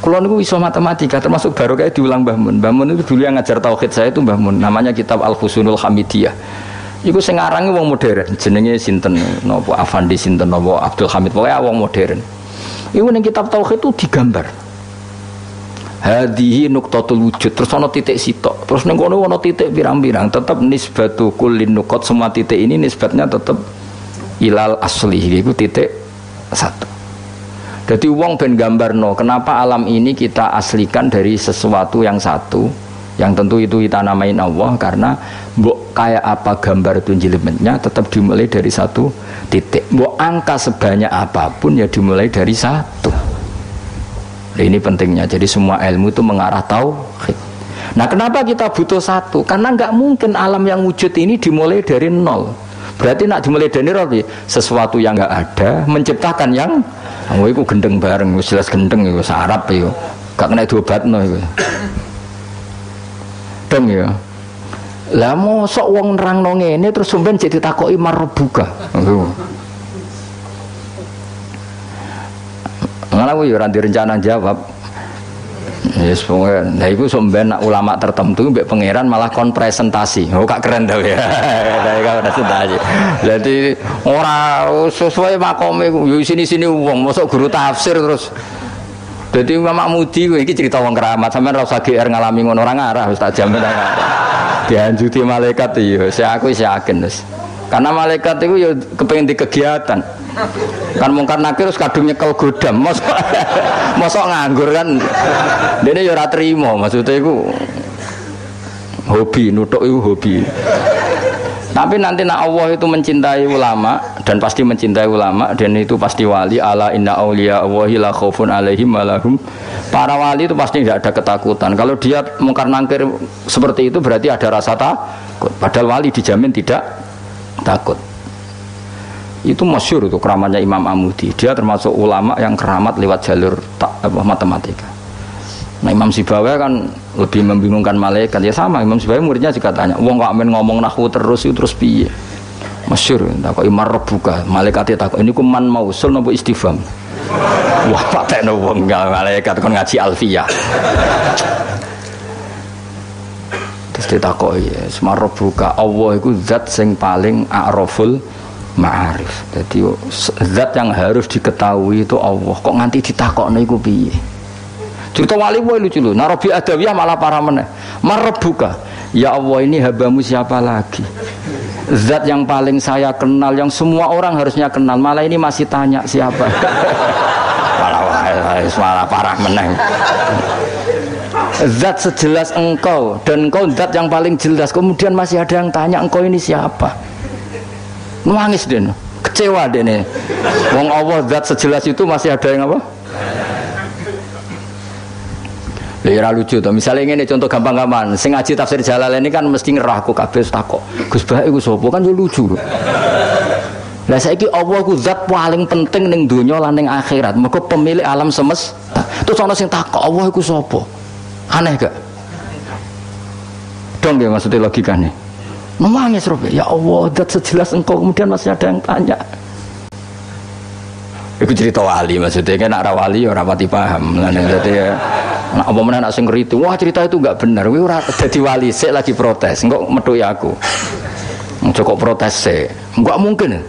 Kula niku iso matematika termasuk baru kayak diulang Mbah Mun. Mbah Mun itu dulu yang ngajar tauhid saya itu Mbah Mun, namanya kitab Al-Husnul Hamidiyah. Iku sing arange wong modern, jenenge sinten napa Afandi sinten napa Abdul Hamid, pokoke wong modern. Iku ning kitab tauhid itu digambar hadihi nuktatul wujud. Terus ono titik sitok. Terus neng kono ono titik pirang-pirang. Tetap nisbatu kulin nukot semua titik ini nisbatnya tetap ilal asli. Itu titik satu. Jadi uang ben gambar no kenapa alam ini kita aslikan dari sesuatu yang satu? Yang tentu itu kita namain Allah karena mbok kayak apa gambar itu jilimetnya tetap dimulai dari satu titik. Mbok angka sebanyak apa pun ya dimulai dari satu Ini pentingnya. Jadi semua ilmu itu mengarah tauhid. Nah, kenapa kita butuh satu? Karena nggak mungkin alam yang wujud ini dimulai dari nol. Berarti nak dimeledeni roti sesuatu yang enggak ada menciptakan yang Oh, itu gendeng bareng, jelas gendeng itu sarap itu. Gak kena diobatno itu. Dong ya. Lah mosok wong nerangno ngene terus sampean jadi takoki marbuka. Malah aku ya ora rencana jawab. Yes, pokoknya, nah itu sampean nak ulama tertentu mbek pangeran malah kon presentasi. Oh, kak keren dah ya. Dari kau presentasi. Jadi orang sesuai makome yo sini-sini uang, masuk guru tafsir terus. Jadi Imam Mudi ini cerita wong keramat sampean ora usah GR ngalami ngono orang arah tak jamin Dianjuti malaikat iya, saya aku yakin terus. Karena malaikat itu ya kepengen di kegiatan. Kan mungkar nakir terus kadung nyekel godam. Mosok mosok nganggur kan. Dene ya ora trimo, maksudnya iku hobi, nutuk itu hobi. Tapi nanti nak Allah itu mencintai ulama dan pasti mencintai ulama dan itu pasti wali ala inna auliya Allahi la khaufun alaihim walahum para wali itu pasti tidak ada ketakutan kalau dia mungkar nangkir seperti itu berarti ada rasa takut padahal wali dijamin tidak takut. Itu masyur itu keramatnya Imam Amudi. Dia termasuk ulama yang keramat lewat jalur tak, apa, matematika. Nah Imam Sibawa kan lebih membingungkan malaikat. Ya sama Imam Sibawa muridnya juga tanya wong kok amin ngomong nahu terus itu terus piye? Masyur tak kok imar rebuka malaikat tak ini kuman mausul nopo istifam wah patek nopo enggak malaikat kon ngaji alfiyah terus ditakoki semar rebuka Allah itu zat sing paling a'raful ma'arif. Jadi zat yang harus diketahui itu Allah. Kok nganti ditakokno iku piye? Cerita wali wae lucu lho. Narobi adawiyah malah para meneh. Marebuka ya Allah ini habamu siapa lagi? Zat yang paling saya kenal yang semua orang harusnya kenal. Malah ini masih tanya siapa. Malah malah parah meneh zat sejelas engkau dan engkau zat yang paling jelas kemudian masih ada yang tanya engkau ini siapa nangis deh kecewa deh nih wong Allah zat sejelas itu masih ada yang apa Ya lucu tuh. Misalnya ini contoh gampang-gampang. Sing ngaji tafsir Jalal ini kan mesti ngerah aku kabeh takok. Gus Bah iku sapa kan yo lucu. Lah saiki Allah ku zat paling penting ning donya lan ning akhirat. Mergo pemilik alam semesta. Terus ana sing takok Allah iku sapa? Aneh gak? Dong ya maksudnya logikanya. Memangnya Robe, ya Allah, dat sejelas engkau kemudian masih ada yang tanya. Itu cerita wali maksudnya kan arah wali ya rapati paham. Lah jadi ya nak apa mana nak sing itu, wah cerita itu enggak benar. Kuwi ora dadi wali, sik lagi protes. Engkau metu aku. Cukup protes sih. Enggak mungkin.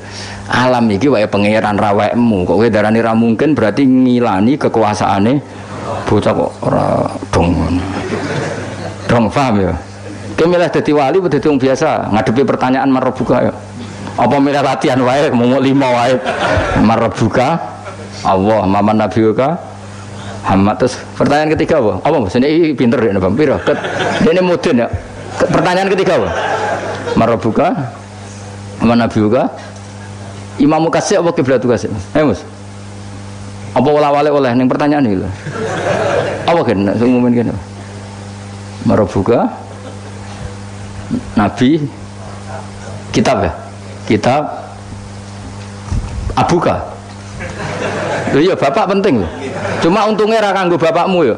Alam iki wae pangeran rawekmu. Kok kowe darani ra mungkin berarti ngilani kekuasaane bocah kok ora dong. Dong paham ya? Kowe milih dadi wali atau dadi biasa ngadepi pertanyaan marbuka ya. Apa milih latihan wae mau lima wae marbuka Allah maman nabiuka Muhammad terus pertanyaan ketiga apa? Apa mas? Ini pinter ya bang Piro? Ini mudin ya. Pertanyaan ketiga apa? Marbuka maman nabiuka Imam Mukasih apa kiblat kasih? Eh mas? Apa wala wale oleh? Yang pertanyaan loh. Apa kan? Seumumin kan? Marbuka Nabi kitab ya kitab abuka Loh iya bapak penting loh. Cuma untungnya ra kanggo bapakmu ya.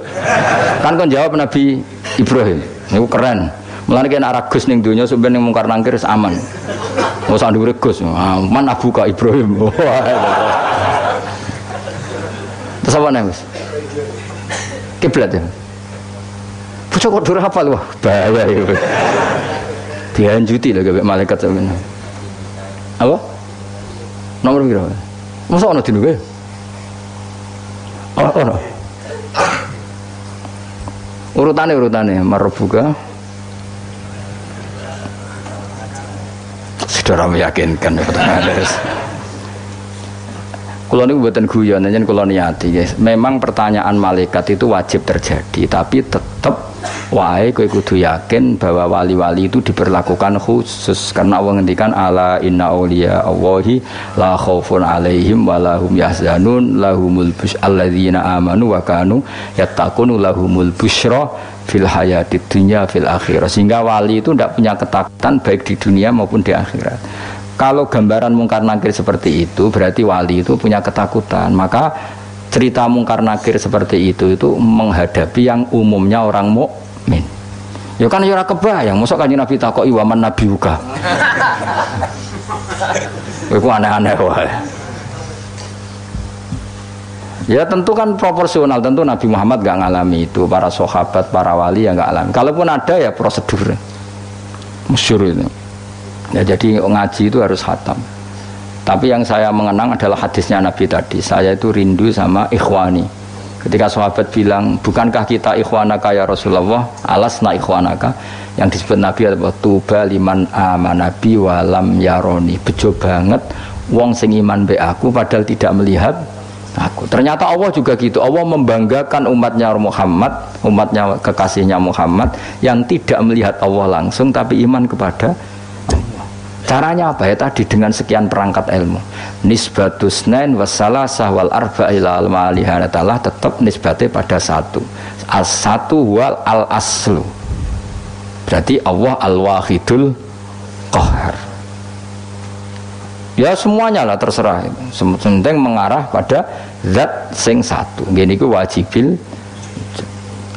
Kan kon jawab Nabi Ibrahim. Niku keren. Mulane kena arah Gus ning donya sampeyan ning mungkar nangkir aman. Ora usah dhuwur Gus. Aman abuka Ibrahim. Terus apa nih, Mas? Kiblat ya. Bocah kok durah hafal wah, bahaya itu dianjuti lah gak malaikat sampean. Apa? Nomor berapa? Masa ono dinu ke? Oh, ono. Urutane urutane marbuka. Saudara meyakinkan ya Kulo ini buatan guyon, aja kulo niati guys. Memang pertanyaan malaikat itu wajib terjadi, tapi tetap wae kowe kudu yakin bahwa wali-wali itu diperlakukan khusus. Karena Allah ngendikan ala inna auliya Allahi la khaufun alaihim wa lahum yahzanun lahumul bus alladzina amanu wa kanu yattaqun lahumul busra fil hayatid dunya fil akhirah. Sehingga wali itu tidak punya ketakutan baik di dunia maupun di akhirat Kalau gambaran mungkar nakir seperti itu berarti wali itu punya ketakutan. Maka cerita mungkar nakir seperti itu itu menghadapi yang umumnya orang mukmin. Ya kan ya kebayang, mosok kanjeng Nabi takoki waman nabi uga. Iku aneh-aneh wae. Ya tentu kan proporsional, tentu Nabi Muhammad gak ngalami itu, para sahabat, para wali yang gak alami. Kalaupun ada ya prosedur. Masyur itu. Ya jadi ngaji itu harus hatam. Tapi yang saya mengenang adalah hadisnya Nabi tadi. Saya itu rindu sama ikhwani. Ketika sahabat bilang, bukankah kita ikhwanaka ya Rasulullah? Alasna ikhwanaka. Yang disebut Nabi adalah tuba liman amanabi walam yaroni. Bejo banget wong sing iman be aku padahal tidak melihat aku. Ternyata Allah juga gitu. Allah membanggakan umatnya Muhammad, umatnya kekasihnya Muhammad yang tidak melihat Allah langsung tapi iman kepada Caranya apa ya tadi dengan sekian perangkat ilmu. Nisbatus nain wassalah sahwal arba ila al taala tetap nisbatnya pada satu. As satu wal al aslu. Berarti Allah al wahidul qahar. Ya semuanya lah terserah. Penting mengarah pada zat sing satu. Gini ku wajibil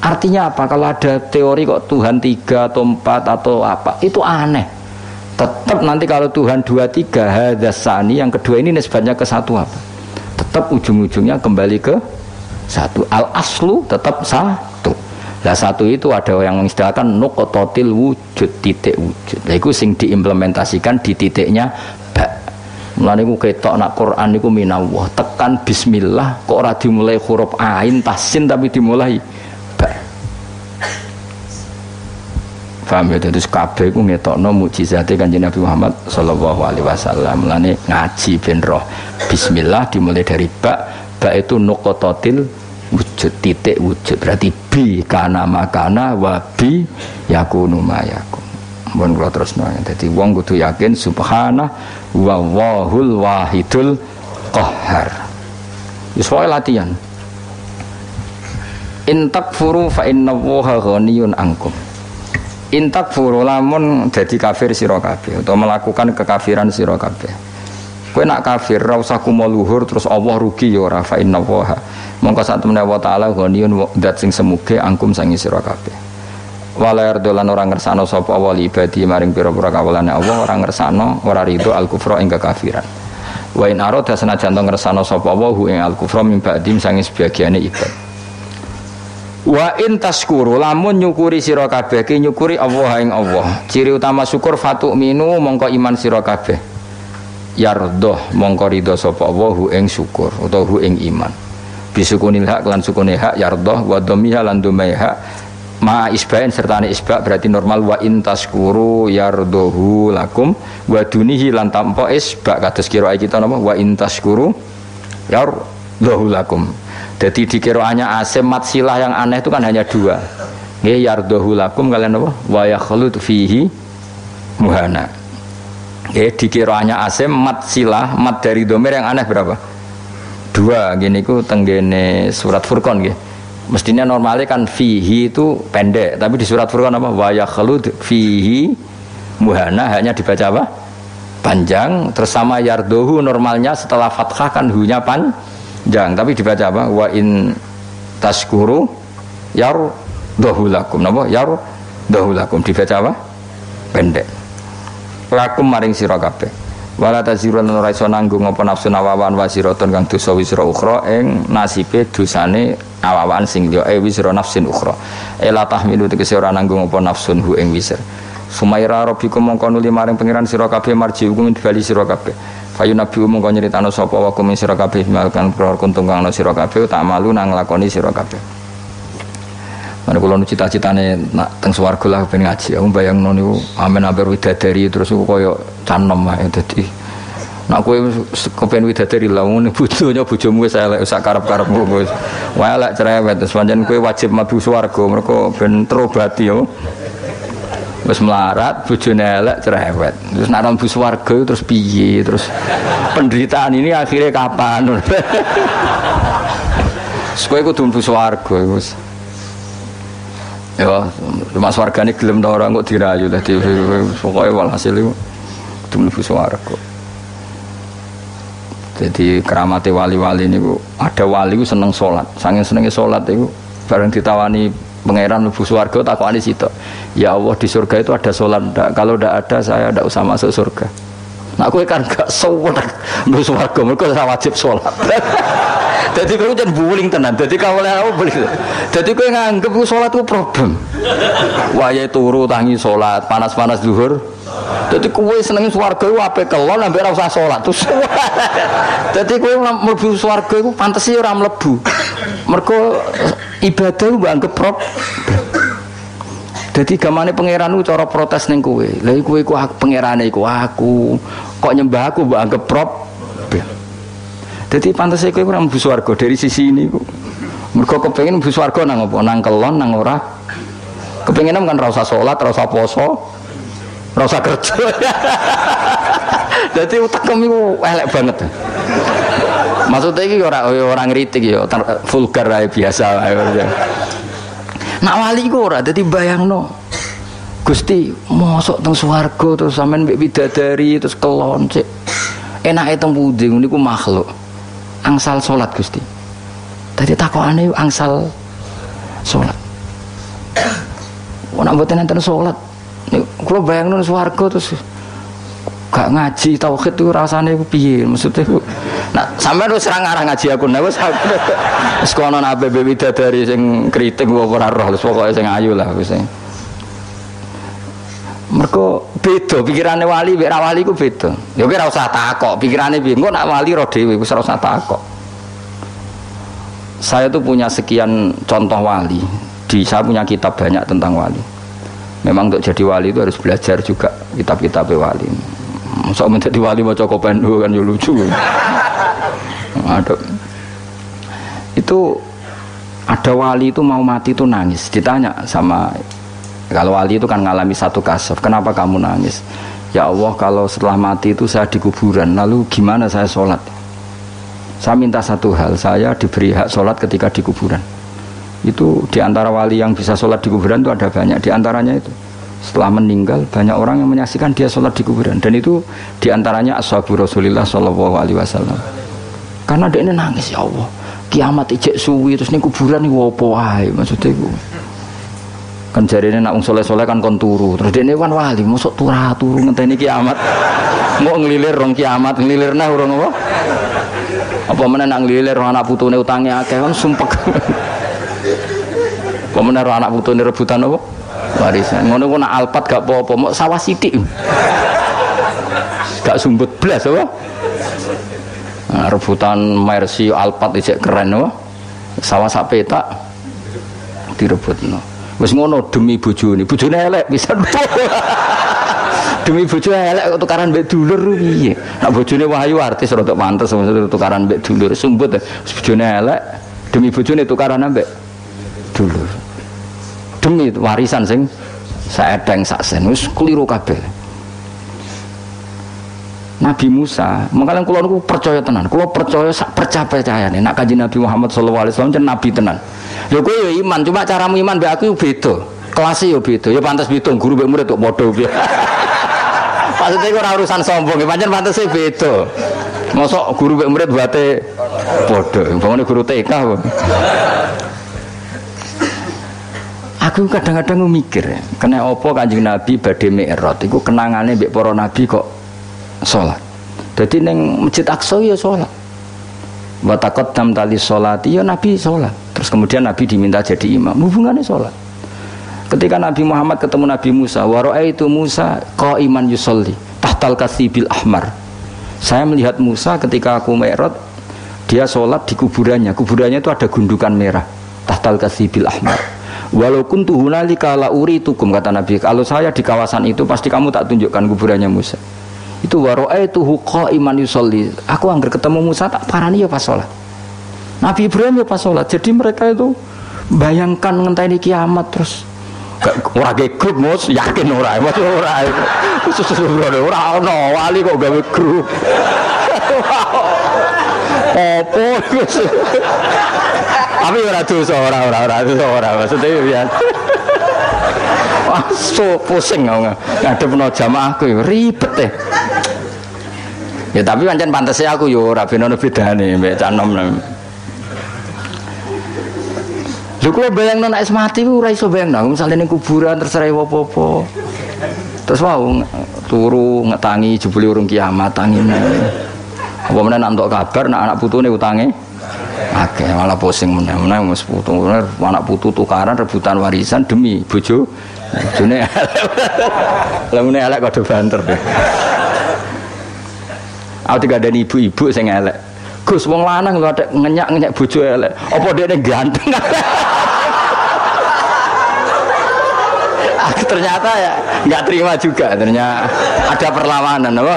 Artinya apa? Kalau ada teori kok Tuhan tiga atau empat atau apa, itu aneh tetap nanti kalau Tuhan dua tiga hadasani yang kedua ini nisbatnya ke satu apa? Tetap ujung-ujungnya kembali ke satu. Al aslu tetap satu. Lah satu itu ada yang mengistilahkan nukototil wujud titik wujud. Lah itu sing diimplementasikan di titiknya ba. Mulane ku ketok nak Quran niku minallah. Tekan bismillah kok ora dimulai huruf ain tasin tapi dimulai Paham ya terus kabeh ku ngetokno mukjizate Kanjeng Nabi Muhammad sallallahu alaihi wasallam. Mulane ngaji ben roh. Bismillah dimulai dari bak, bak itu nuqatatil wujud titik wujud berarti bi kana makana wa bi yakunu ma yakun. Mun kula terusno. Dadi wong kudu yakin subhana wa wahul wahidul qahar. Wis latihan. In takfuru fa inna ghaniyun ankum intak furu lamun jadi kafir sira kabeh atau melakukan kekafiran sira kabeh. Kowe nak kafir ra usah kumo luhur terus Allah rugi ya ora fa inna waha. Mongko sak temene wa taala ghaniyun dat sing semuge angkum sangi sira kabeh. Wala yardolan ora ngersano sapa Allah ibadi maring pira-pira kawulane Allah ora ngersano ora rido al kufra ing kekafiran. Wa in arada senajan ngersano sapa Allah ing al kufra min ba'dim sangi sebagiane ibad Wa in taskuru lamun nyukuri sira kabeh ki nyukuri Allah ing Allah. Ciri utama syukur fatu minu mongko iman sira kabeh. Yardoh mongko ridho sapa Allah hu ing syukur utawa hu ing iman. Bisukunil hak lan sukune hak yardoh wa dhamiha lan ma isbain serta isba berarti normal wa in taskuru yardohu lakum wa dunihi lan tampa isba kados kira kita napa wa in taskuru yardohu lakum jadi di kiroannya asim mat silah yang aneh itu kan hanya dua. Nggih yardohu lakum kalian apa? Wa yakhlut fihi muhana. Nggih di kiroannya asim mat silah mat dari domir yang aneh berapa? Dua. Gini ku tenggene surat Furqan nggih. Mestinya normalnya kan fihi itu pendek, tapi di surat Furqan apa? Wa yakhlut fihi muhana hanya dibaca apa? Panjang. Terus sama yardohu normalnya setelah fathah kan hunya panjang Jangan, tapi dibaca apa? Wa in taskuru yar dohulakum. Napa? Yar dohulakum. Dibaca apa? Pendek. Lakum maring sira kabeh. Wala tazirun ora iso nanggung apa nafsu nawawan wasiratun kang dosa wisra ukhra ing nasibe dosane awawan sing liya e wisra nafsin ukhra. Ela tahmilu tegese ora nanggung apa nafsun hu ing wisr. Sumaira rabbikum mongko nuli maring pangeran sira kabeh marji hukum bali sira kabeh. Fayu nabi umum kau nyeritano sopo wa kumin sira kabeh malkan perkara kuntung kang sira tak malu nang lakoni sira. Mana kalau nu cita-citane nak teng swarga lah ben ngaji. Aku bayang niku amen amper widadari terus aku koyo canom ae dadi nak kowe kepen widadari lah ngene bojonya bojomu wis elek sak karep-karepmu wis. Wae elek cerewet terus pancen wajib mlebu swarga mergo ben terobati yo wis melarat bojone elek cerewet. Terus nek mlebu swarga terus piye terus penderitaan ini akhirnya kapan? Supaya kudu mlebu swarga wis. Ya cuma swargane gelem ta ora kok dirayu dadi pokoke walhasil iku kudu mlebu swarga. Jadi keramati wali-wali ini ada wali ku seneng sholat, saking senengnya sholat itu bareng ditawani pangeran lebu swarga takokane situ. Ya Allah di surga itu ada sholat? Kalau ndak ada saya ndak usah masuk surga. Nah aku kan gak sholat lebu swarga mereka ora wajib sholat. Jadi kau jangan buling tenan. Jadi kau oleh apa boleh. Jadi kau nganggep sholat itu problem. Waya turu tangi sholat, panas-panas zuhur jadi kue seneng swarga itu apa kelon sampai rasa sholat terus. Jadi kue mlebu swarga itu pantas sih orang mlebu. Mereka ibadah itu anggap prop. Jadi gamane pangeran itu cara protes neng kue. Lah kue ku pangeran iku aku. Kok nyembah aku mbok anggap prop. Jadi pantas kue orang mlebu swarga dari sisi ini ku. Mereka kepengen mlebu swarga nang apa? Nang kelon nang ora. Kan rasa sholat, rasa poso, rasa kerja jadi utak kami elek banget maksudnya ini orang orang ngeritik ya vulgar aja biasa nak wali ku ora jadi bayang no Gusti mosok teng swarga terus sampean mbek bidadari terus kelon sik enake teng pundi? Niku makhluk. Angsal salat Gusti. Dadi takokane angsal salat Ora mboten enten salat bayang nus warga terus gak ngaji tauhid itu rasanya piye? Maksudnya nah sampai lu serang arah ngaji aku nah wes wes kono nabe dari sing kritik gua ora roh terus pokoknya sing ayu lah wes mereka beda pikirannya wali beda wali ku beda. Ya kira usah takok pikirannya bingung nak wali roh dewi usah usah takok. Saya tuh punya sekian contoh wali. Di saya punya kitab banyak tentang wali. Memang untuk jadi wali itu harus belajar juga kitab-kitab wali masa menjadi wali mau cokok pendu kan ya lucu. Ada itu ada wali itu mau mati itu nangis. Ditanya sama kalau wali itu kan ngalami satu kasus kenapa kamu nangis? Ya Allah kalau setelah mati itu saya di kuburan lalu gimana saya sholat? Saya minta satu hal saya diberi hak sholat ketika di kuburan. Itu di antara wali yang bisa sholat di kuburan itu ada banyak di antaranya itu setelah meninggal banyak orang yang menyaksikan dia sholat di kuburan. Dan itu di antaranya ashabu rasulillah shallallahu alaihi wasallam. Karena dia ini nangis ya Allah. Kiamat ijek suwi terus ini kuburan ini wopo maksudnya itu. Kan jari ini nak soleh soleh kan kon turu. Terus dia ini kan wali masuk turah turu ngenteni kiamat. Mau ngelilir rong kiamat ngelilir nah urung apa? Apa mana nak ngelilir rong anak putune utangnya akeh kan sumpah Pemenang anak putu ini rebutan apa? Warisan. Ngono ku nak alpat gak apa-apa, mau sawah sidik. Gak sumbut belas apa? Nah, rebutan Mercy Alpat isek keren apa? Sawah sak petak direbutno. Wis ngono demi bojone. Bojone elek bisa demi bojo elek tukaran mbek dulur piye? Nak bojone wahyu artis rada pantes tukaran mbek dulur sumbut. Bojone elek demi bojone tukaran mbek dulur demi warisan sing saedeng saksen wis keliru kabeh Nabi Musa, makanya kalau aku percaya tenan, kalau percaya sak percaya percaya nih, nak kaji Nabi Muhammad Shallallahu Alaihi Nabi tenan. Ya gue ya iman, cuma cara iman be aku beda, kelasnya ya beda, ya pantas beda, guru be murid tuh bodoh ya. Maksudnya gue urusan sombong, ya panjang pantasnya beda. Masuk guru be murid buatnya bodoh, bangunnya guru TK. Aku kadang-kadang mikir, kena opo kanjeng Nabi badhe mi'raj iku kenangane mbek para nabi kok salat. Dadi ning Masjid Aqsa ya salat. Wa taqaddam tali salati ya Nabi salat. Terus kemudian Nabi diminta jadi imam. Hubungannya salat. Ketika Nabi Muhammad ketemu Nabi Musa, wa itu Musa iman yusolli tahtal kasibil ahmar. Saya melihat Musa ketika aku mi'raj dia sholat di kuburannya. Kuburannya itu ada gundukan merah. Tahtal kasibil ahmar Walaupun tuhunali kala uri tukum kata Nabi. Kalau saya di kawasan itu pasti kamu tak tunjukkan kuburannya Musa. Itu waroe itu huko iman yusolli. Aku angger ketemu Musa tak parani ya pas sholat. Nabi Ibrahim ya pas sholat. Jadi mereka itu bayangkan ngenteni kiamat terus ora ge grup mus yakin ora mas ora khusus ora ora ono wali kok gawe grup opo tapi ora dosa, ora ora ora dosa ora maksudnya ya. Wah, so pusing aku ngadep no jamaahku ribet deh. Ya tapi pancen pantese aku yo ora ben ono bedane mbek canom. Lho kula bayangno nek mati ora iso bayangno, misale ning kuburan terserah apa-apa. Terus mau turu ngetangi jebule urung kiamat tangine. Apa meneh nak kabar nak anak putune utange? Akeh malah pusing meneh. Meneh wis putu. Anak putu tukaran rebutan warisan demi bojo. Bojone lah meneh elek kode banter Aku tiga ada ibu-ibu sing elek. Gus wong lanang lho ada ngenyak-ngenyak bojo elek. Apa dia ganteng? Ternyata ya nggak terima juga ternyata. Ada perlawanan apa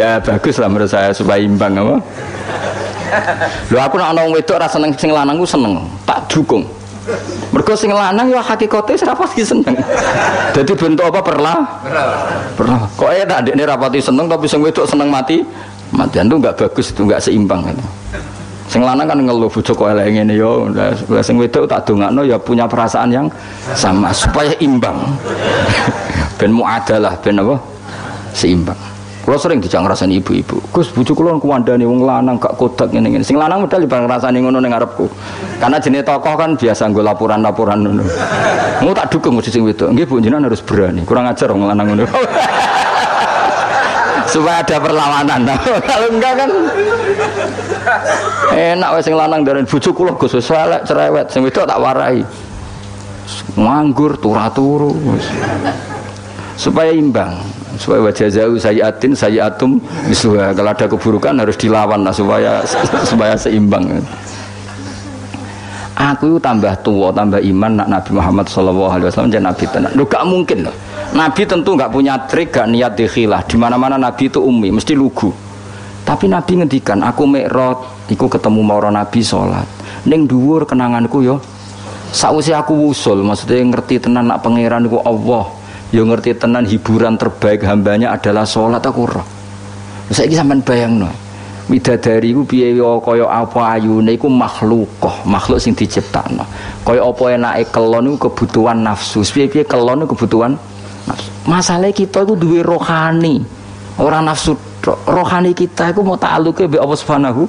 ya bagus lah menurut saya supaya imbang apa Lho aku nak ana wong wedok ora seneng sing lanang seneng, tak dukung. Mergo sing lanang ya hakikate ora pasti seneng. Jadi bentuk apa perlah? Perlah. Kok ya tak ndekne rapati seneng tapi sing wedok seneng mati. Matian itu enggak bagus itu enggak seimbang itu. Sing lanang kan ngeluh bojo kok elek ngene yo. Sing wedok tak dongakno ya punya perasaan yang sama supaya imbang. ben muadalah ben apa? Seimbang. Kalau sering dijang rasani ibu-ibu. Gus bujuk kulon kuandani wong lanang gak kodak ngene ngene. Sing lanang medal bareng rasani ngono ning ngarepku. Karena jenis tokoh kan biasa nggo laporan-laporan ngono. Mau tak dukung mesti sing wedok. Nggih Bu harus berani. Kurang ajar wong lanang ngono. Supaya ada perlawanan. Kalau enggak kan enak wes sing lanang dari bujuk kula Gus wis cerewet. Sing wedok tak warai. Nganggur turu-turu. Supaya imbang supaya wajah jauh saya atum misluha kalau ada keburukan harus dilawan lah supaya supaya seimbang. Aku itu tambah tua tambah iman nak Nabi Muhammad Shallallahu Alaihi Wasallam jadi Nabi tenang. Lu gak mungkin loh. Nabi tentu gak punya trik gak niat dikhilah. Di mana mana Nabi itu umi mesti lugu. Tapi Nabi ngendikan aku mekrot iku ketemu mau Nabi sholat. Neng dhuwur kenanganku yo sausi aku usul maksudnya ngerti tenan nak pangeran iku Allah Yo ngerti tenan hiburan terbaik hambanya adalah sholat aku roh. Saya ini sampai bayang no. Widadari ku piye kaya apa ayune iku makhlukoh, makhluk sing diciptakno. Kaya apa enake kelon kebutuhan nafsu. Piye-piye kelon kebutuhan nafsu. Masalah kita iku duwe rohani. Orang nafsu rohani kita iku mau ta'aluke mbek Allah Subhanahu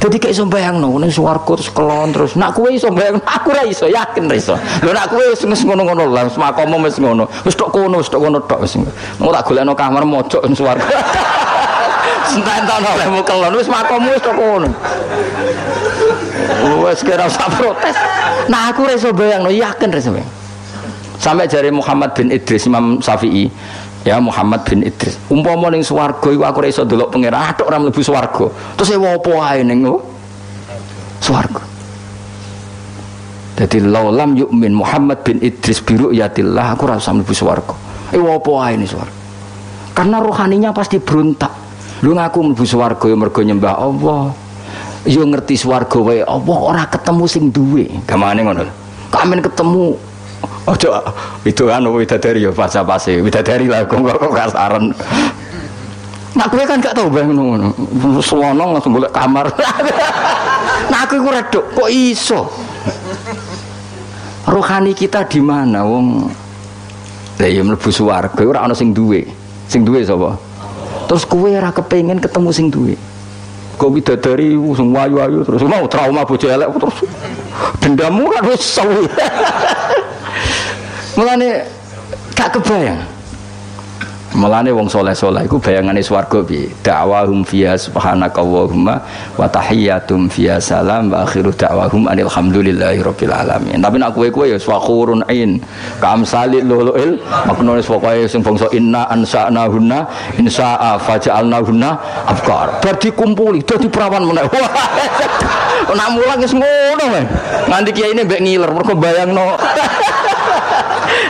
jadi kayak iso bayangno ning swarga terus kelon terus. Nak kowe iso bayang aku iso yakin ora iso. Lho nak kowe wis ngono-ngono lah makomo wis ngono. Wis tok kono wis tok kono tok wis. Mau tak golekno kamar mojok ning swarga. Sentantono olehmu kelon wis makomo wis tok kono. Wes kira usah protes. Nah aku ora iso bayangno yakin bayang. Sampai jari Muhammad bin Idris Imam Syafi'i ya Muhammad bin Idris. Umpama ning swarga iku aku ora iso delok pangeran. Atok ora mlebu swarga. Terus e apa ae ning swarga. Jadi laulam yukmin Muhammad bin Idris biru yatillah aku rasa mlebu swarga. Eh apa ae ning swarga? Karena rohaninya pasti berontak. Lu ngaku mlebu swarga ya mergo nyembah Allah. Yo ngerti swarga wae Allah ora ketemu sing duwe. Gamane ngono kamen ketemu Ojo itu kan widadari ya pas pase widadari lah kok kok kasaran. Nak gue kan gak tau bang ngono. Suwono langsung golek kamar. nah aku iku redok kok iso. Rohani kita di mana wong Lah ya mlebu swarga ora ana sing duwe. Sing duwe sapa? Terus kowe ora kepengin ketemu sing duwe. Kok bidadari sing ayu-ayu terus mau trauma bojo elek terus dendammu kan wis sewu. Mulane gak kebayang. Mulane wong soleh-soleh iku bayangane swarga piye? Da'wahum fiha subhanakallahumma wa tahiyyatum fiha salam wa akhiru da'wahum anil hamdulillahi rabbil alamin. Tapi nek kowe kowe ya swakhurun ain. Kamsalil luluil maknane pokoke sing bangsa inna ansa'nahunna insa'a faja'alnahunna abkar. Bar dikumpuli dadi perawan meneh. Nak mulang wis ngono Nganti kiai ini mbek ngiler mergo bayangno.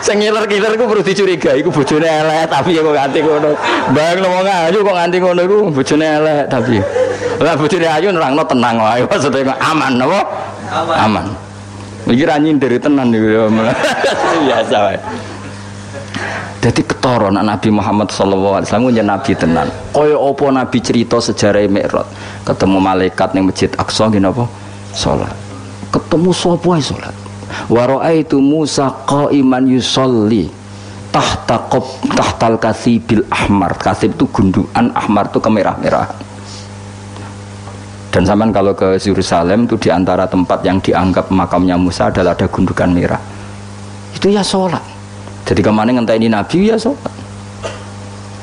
Sing ngiler-ngiler ku perlu dicurigai iku bojone elek tapi ya kok nganti ngono. Bang ngomong ayu kok nganti ngono iku bojone elek tapi. Lah bojone ayu nerangno tenang wae maksudnya aman apa? Aman. Iki ra nyindir tenan niku. Biasa wae. Jadi ketara Nabi Muhammad sallallahu alaihi wasallam nabi tenan. Kaya apa nabi cerita sejarah Mi'raj, ketemu malaikat ning Masjid Aqsa ngene apa? Salat. Ketemu ae salat? Wa raaitu Musa qaiman yusolli tahta qab tahtal kasibil ahmar. Kasib itu gundukan ahmar itu kemerah-merah dan zaman kalau ke Yerusalem itu di antara tempat yang dianggap makamnya Musa adalah ada gundukan merah. Itu ya sholat. Jadi ke mana ini Nabi ya sholat.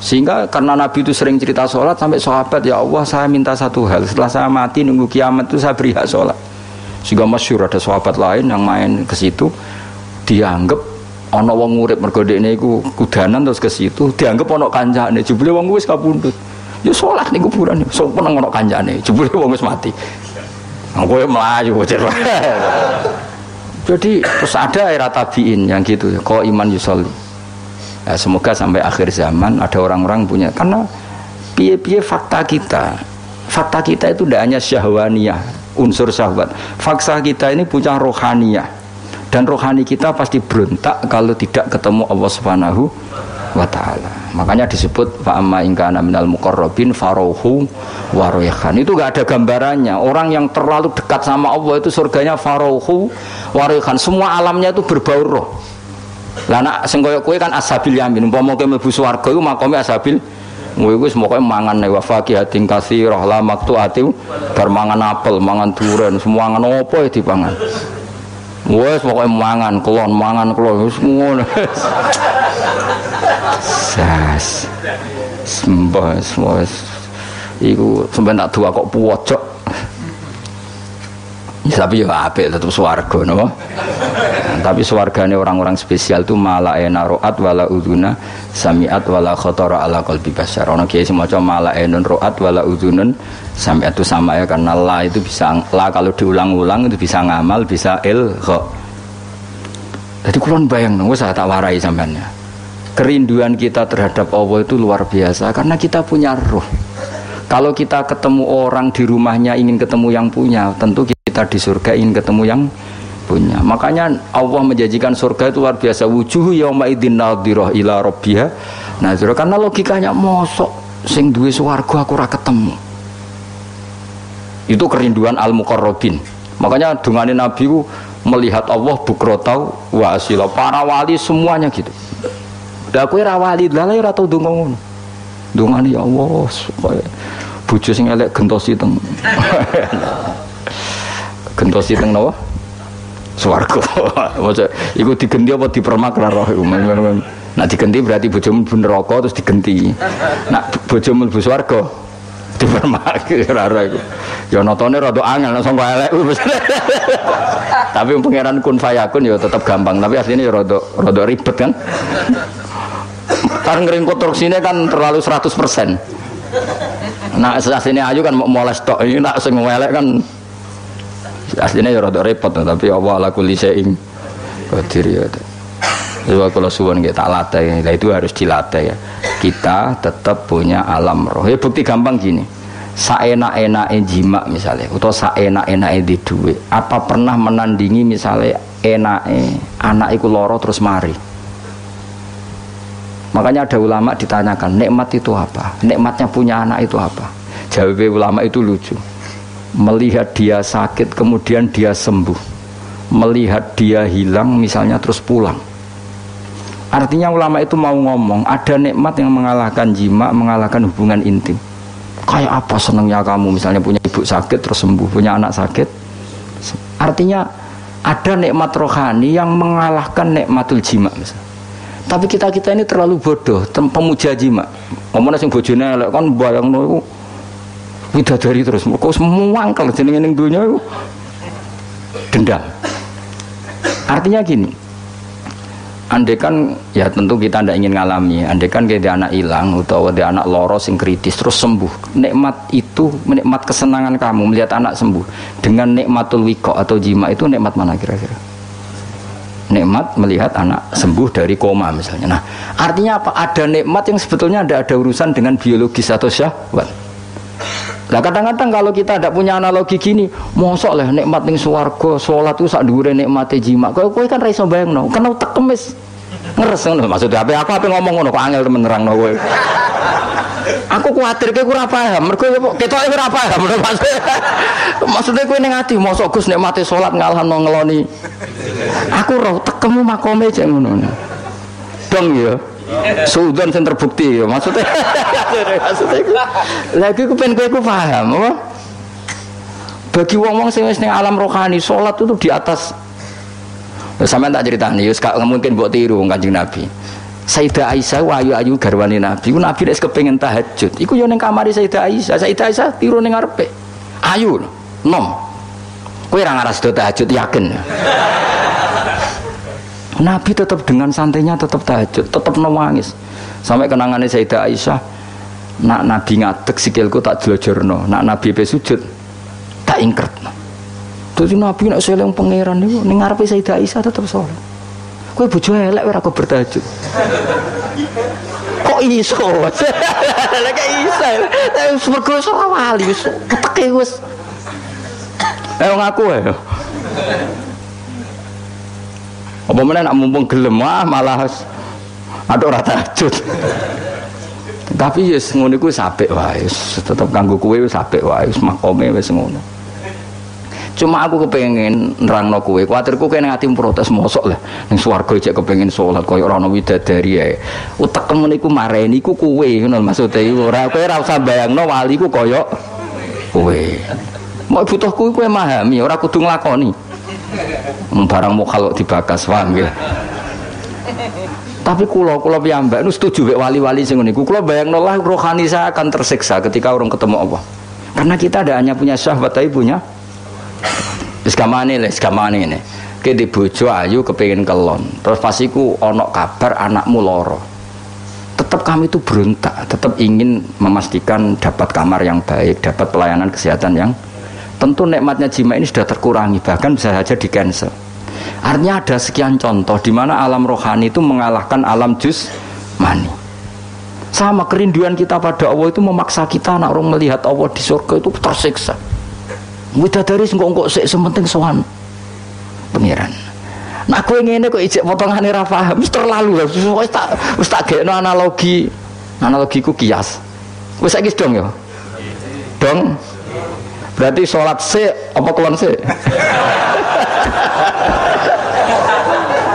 Sehingga karena Nabi itu sering cerita sholat sampai sahabat ya Allah saya minta satu hal. Setelah saya mati nunggu kiamat itu saya beri hak sholat. Sehingga masyur ada sahabat lain yang main ke situ dianggap ono wong urip mergo dekne iku kudanan terus ke situ dianggap ono kancane jebule wong wis kabundut. Ya sholat ning kuburan so peneng ono kancane jebule wong wis mati. Aku melayu. Jadi terus ada era tabiin yang gitu ya, kok iman yusolli. Ya, semoga sampai akhir zaman ada orang-orang punya karena piye-piye fakta kita fakta kita itu tidak hanya syahwaniyah unsur syahwat fakta kita ini punya rohaniyah dan rohani kita pasti berontak kalau tidak ketemu Allah Subhanahu wa taala. Makanya disebut fa amma minal muqarrabin farohu waroyhan. Itu gak ada gambarannya. Orang yang terlalu dekat sama Allah itu surganya farohu waroyhan. Semua alamnya itu berbau roh. Lah nak sing koyo kowe kan ashabil yamin. Umpama kowe mlebu swarga iku makome ashabil Kowe wis pokoke mangan wa faqihatin katsirah la maqtu'ati bar mangan apel, mangan duren, semua mangan opo ya dipangan. Wes pokoke mangan kelon, mangan kelon ngono. Sas. Sembah semua iku sampean tak dua kok puwocok. Tapi ya apik tetep swarga napa? tapi swargane orang-orang spesial itu malah ena roat wala uduna samiat wala khotara ala qalbi basar ono kiai semacam malah enun roat wala udunun samiat itu sama ya karena la itu bisa la kalau diulang-ulang itu bisa ngamal bisa ilgha jadi kulon bayang nunggu saya tak warai sampeannya kerinduan kita terhadap Allah itu luar biasa karena kita punya roh kalau kita ketemu orang di rumahnya ingin ketemu yang punya tentu kita di surga ingin ketemu yang punya. Makanya Allah menjanjikan surga itu luar biasa. Wujuh yauma idzin nadhirah ila rabbiha. Nah, karena logikanya mosok sing duwe swarga aku ora ketemu. Itu kerinduan al muqarrabin. Makanya dungane Nabi ku melihat Allah bukrotau wa asila. Para wali semuanya gitu. Lah kowe ora wali, lah ora tau donga ngono. Dungane ya Allah supaya bojo sing elek gentosi teng. gentosi teng napa? swarga. Maksud iku digenti apa dipermak roh iku. Nak digenti berarti bojomu mlebu neraka terus digenti. Nak bojomu mlebu swarga dipermak ra roh iku. Ya notone rada angel langsung kok elek. Tapi pangeran kun fayakun ya tetap gampang, tapi aslinya ya rada rada ribet kan. Tar ngering konstruksinya kan terlalu 100%. Nah, aslinya ayu kan mau moles tok. Ini nak sing elek kan aslinya ya rada repot tapi Allah ala kulli syai'in ya Coba kalau suwon kita latih, nah itu harus dilatih ya. Kita tetap punya alam roh. Ya bukti gampang gini. Saenak-enak jima misalnya, atau saenak-enak di duit. Apa pernah menandingi misalnya enak anak iku loro terus mari. Makanya ada ulama ditanyakan, nikmat itu apa? Nikmatnya punya anak itu apa? Jawab ulama itu lucu. Melihat dia sakit kemudian dia sembuh. Melihat dia hilang misalnya terus pulang. Artinya ulama itu mau ngomong ada nikmat yang mengalahkan jima mengalahkan hubungan intim. Kayak apa senangnya kamu? Misalnya punya ibu sakit terus sembuh. Punya anak sakit artinya ada nikmat rohani yang mengalahkan nikmatul jima misalnya tapi kita kita ini terlalu bodoh. Pemuja jima ngomongnya sing bojone kan bayang no widadari terus. Mereka semua angkel jenenge ning dunia itu dendam. Artinya gini andai kan ya tentu kita tidak ingin ngalami. Andai kan kayak anak hilang atau dia anak loro sing kritis terus sembuh. Nikmat itu nikmat kesenangan kamu melihat anak sembuh. Dengan nikmatul wiko atau jima itu nikmat mana kira-kira nikmat melihat anak sembuh dari koma misalnya nah artinya apa ada nikmat yang sebetulnya ada ada urusan dengan biologis atau syahwat Nah kadang-kadang kalau kita tidak punya analogi gini, mosok lah nikmat ning swarga, salat itu sak dhuwure nikmate jima. Kowe kowe kan ra iso bayangno, kena tekemis. Ngeres ngono maksudnya apa aku apa ngomong ngono kok angel temen nerangno kowe. Aku kuatir kowe ora paham, mergo ketoke ora paham maksudnya. Maksudnya kowe ning ati mosok Gus nikmate salat ngalahno ngeloni. Aku roh tekemu makome cek ngono. dong ya. Sudan yang terbukti ya maksudnya. maksudnya lagi aku pengen aku paham apa? Bagi wong-wong sing wis ning alam rohani, salat itu di atas Sampai tak cerita nih, gak mungkin buat tiru kanjeng Nabi. Sayyidah Aisyah wayu ayu garwani Nabi. Ku Nabi nek kepengen tahajud. Iku yo ning kamar Sayyidah Aisyah. Sayyidah Aisyah tiru ning ngarepe. Ayu nom. Kowe ora ngaras do tahajud yakin. Nabi tetap dengan santainya tetap tahajud, tetap nangis. Sampai kenangannya Sayyidah Aisyah, nak Nabi ngadeg sikilku tak jelajurno, nak Nabi pe sujud tak ingkert. Jadi Nabi nak seling pangeran niku ning ngarepe Sayyidah Aisyah tetap sholat. Kowe bojo elek ora kok bertahajud. Kok iso? Lah kok iso. Wis mergo ora wali wis keteke wis. Ayo ngaku ayo. Apa mana nak mumpung gelem ah malah ada ora tahajud. Tapi yes ngono iku sapik wae, tetep kanggo kowe wis apik wae, wis makome ngono. Cuma aku kepengen nerangno kowe, kuatirku kene ati protes mosok lah. Ning swarga cek kepengen salat koyo ora ono widadari ae. Utekmu niku mareni iku kowe ngono maksude ora kowe ora usah bayangno wali ku koyo kowe. Mau butuh kowe kowe memahami, ora kudu nglakoni. Barang mau kalau dibakas paham. Tapi kulo kulo piyambak nu setuju wek wali-wali sing niku. Kulo bayangno lah rohani saya akan tersiksa ketika orang ketemu Allah. Karena kita ada hanya punya syahwat tapi punya Wis kamane le, kamane ini. Ke di bojo ayu kepengin kelon. Terus pasiku onok kabar anakmu loro. Tetap kami itu berontak, tetap ingin memastikan dapat kamar yang baik, dapat pelayanan kesehatan yang tentu nikmatnya jima ini sudah terkurangi, bahkan bisa saja di cancel. Artinya ada sekian contoh di mana alam rohani itu mengalahkan alam jus mani. Sama kerinduan kita pada Allah itu memaksa kita anak orang melihat Allah di surga itu tersiksa. Widadari sing kok sik sementing sowan pangeran. Nah aku ngene kok ijek potongane ra paham, wis terlalu. Wis tak wis tak gekno analogi. Analogiku kias. Wis saiki dong ya. Dong. Berarti sholat se apa kelon se?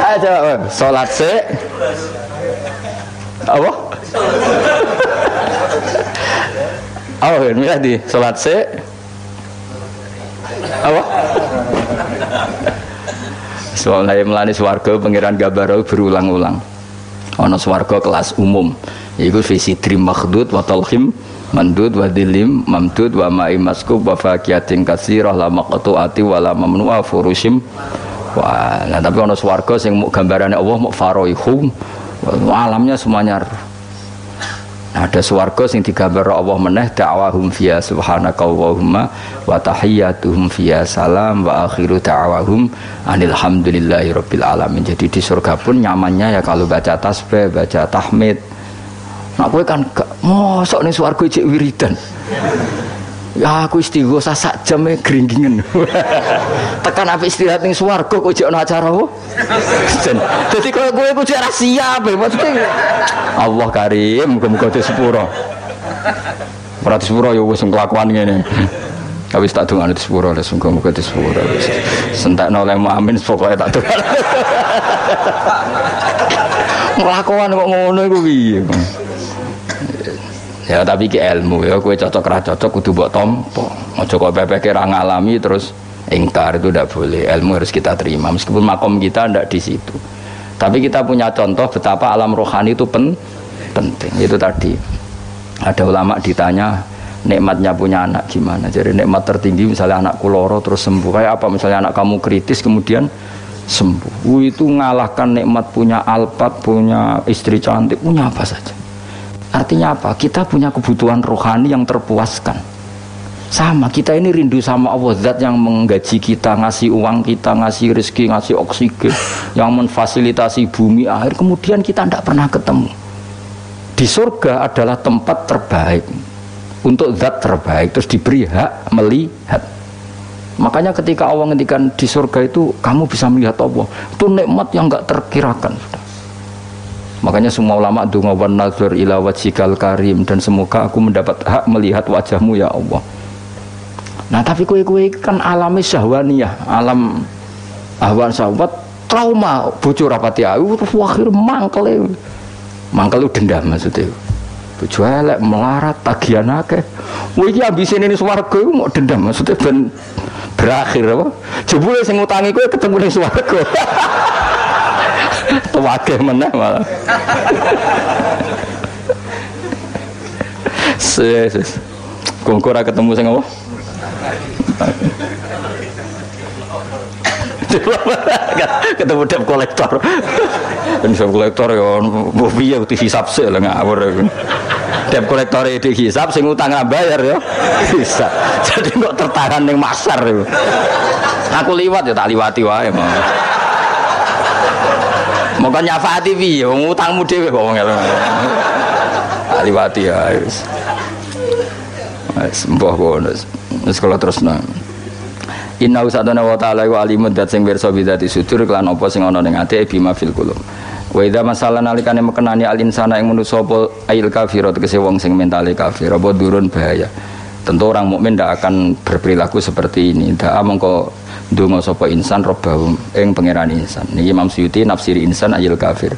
Ayo coba, sholat se apa? Oh, ini di sholat se apa Soalnya melani swarga pangeran Gabaro berulang-ulang. Ono swarga kelas umum. Iku visi trim makhdud wa talhim mandud wa dilim mamdud wa ma'i maskub wa fakiyatin kasirah la maqtu'ati wa la mamnu'a furushim Wah, nah tapi ono swarga sing gambarannya Allah mau faroihum alamnya semuanya ada swarga sing digambar Allah meneh da'wahum fiya subhanaka Allahumma wa tahiyyatuhum fiya salam wa akhiru da'wahum anil hamdulillahi rabbil alamin. Jadi di surga pun nyamannya ya kalau baca tasbih, baca tahmid. Nah kowe kan gak mosok ning swarga cek wiridan. Ya aku istighosa sak jam e gringgingen. Tekan apik istirahat ning swarga kok jek ana acara apa? Dadi kowe kowe ku jek siap maksudnya. Allah karim muga-muga di sepuro. Ora di sepuro ya wis kelakuan ngene. Wis tak dongane di sepuro wis muga-muga di sepuro. Sentakno oleh amin pokoke tak dongane. Kelakuan kok ngono iku piye? Ya tapi ke ilmu. Ya kue cocok ra cocok kudu mbok tompo aja kok bebek ra ngalami terus ingkar itu tidak boleh. Ilmu harus kita terima. Meskipun makom kita tidak di situ. Tapi kita punya contoh betapa alam rohani itu pen penting. Itu tadi. Ada ulama ditanya nikmatnya punya anak gimana? Jadi nikmat tertinggi misalnya anak kuloro terus sembuh. Kayak apa? Misalnya anak kamu kritis kemudian sembuh. Itu ngalahkan nikmat punya alpat punya istri cantik punya apa saja Artinya apa? Kita punya kebutuhan rohani yang terpuaskan. Sama, kita ini rindu sama Allah Zat yang menggaji kita, ngasih uang kita, ngasih rezeki, ngasih oksigen, yang memfasilitasi bumi air. Kemudian kita tidak pernah ketemu. Di surga adalah tempat terbaik untuk zat terbaik, terus diberi hak melihat. Makanya ketika Allah ngendikan di surga itu kamu bisa melihat Allah, itu nikmat yang nggak terkirakan. Sudah. Makanya semua ulama dunga wan nazar ila wajhikal karim. Dan semoga aku mendapat hak melihat wajahmu ya Allah. Nah tapi kue-kue kan alami syahwaniyah, alam ahwan syahwat trauma bojo rapati ayu terus akhir mangkel mangkel dendam maksudnya. Bojo elek melarat tagihan akeh. Wah iki ini swarga mau dendam maksudnya ben berakhir apa? Jebule sing ngutangi kowe ketemu ning swarga Tuwake meneh malah. Ses. Kongko ora ketemu sing apa? ketemu debt kolektor dan debt kolektor ya mbok piye dihisab sik lah ngawur debt kolektor itu hisap sing utang bayar ya bisa jadi kok tertahan ning masar aku liwat ya tak liwati wae Mongko nyafaati piye wong utangmu dhewe kok wong Aliwati ya wis. Wis mbah kono. Wis kula terusno. Inna usadana wa ta'ala wa alimun dat sing pirsa bidati sudur kelan apa sing ana ning ati bima fil qulub. Wa idza masalah nalikane mekenani al insana ing manusa apa ail kafir tegese wong sing mentale kafir apa durun bahaya. Tentu orang mukmin tidak akan berperilaku seperti ini. Tidak mengko Dungo sopo insan robbahum ing pangeran insan. Niki Imam Suyuti nafsiri insan ayil kafir.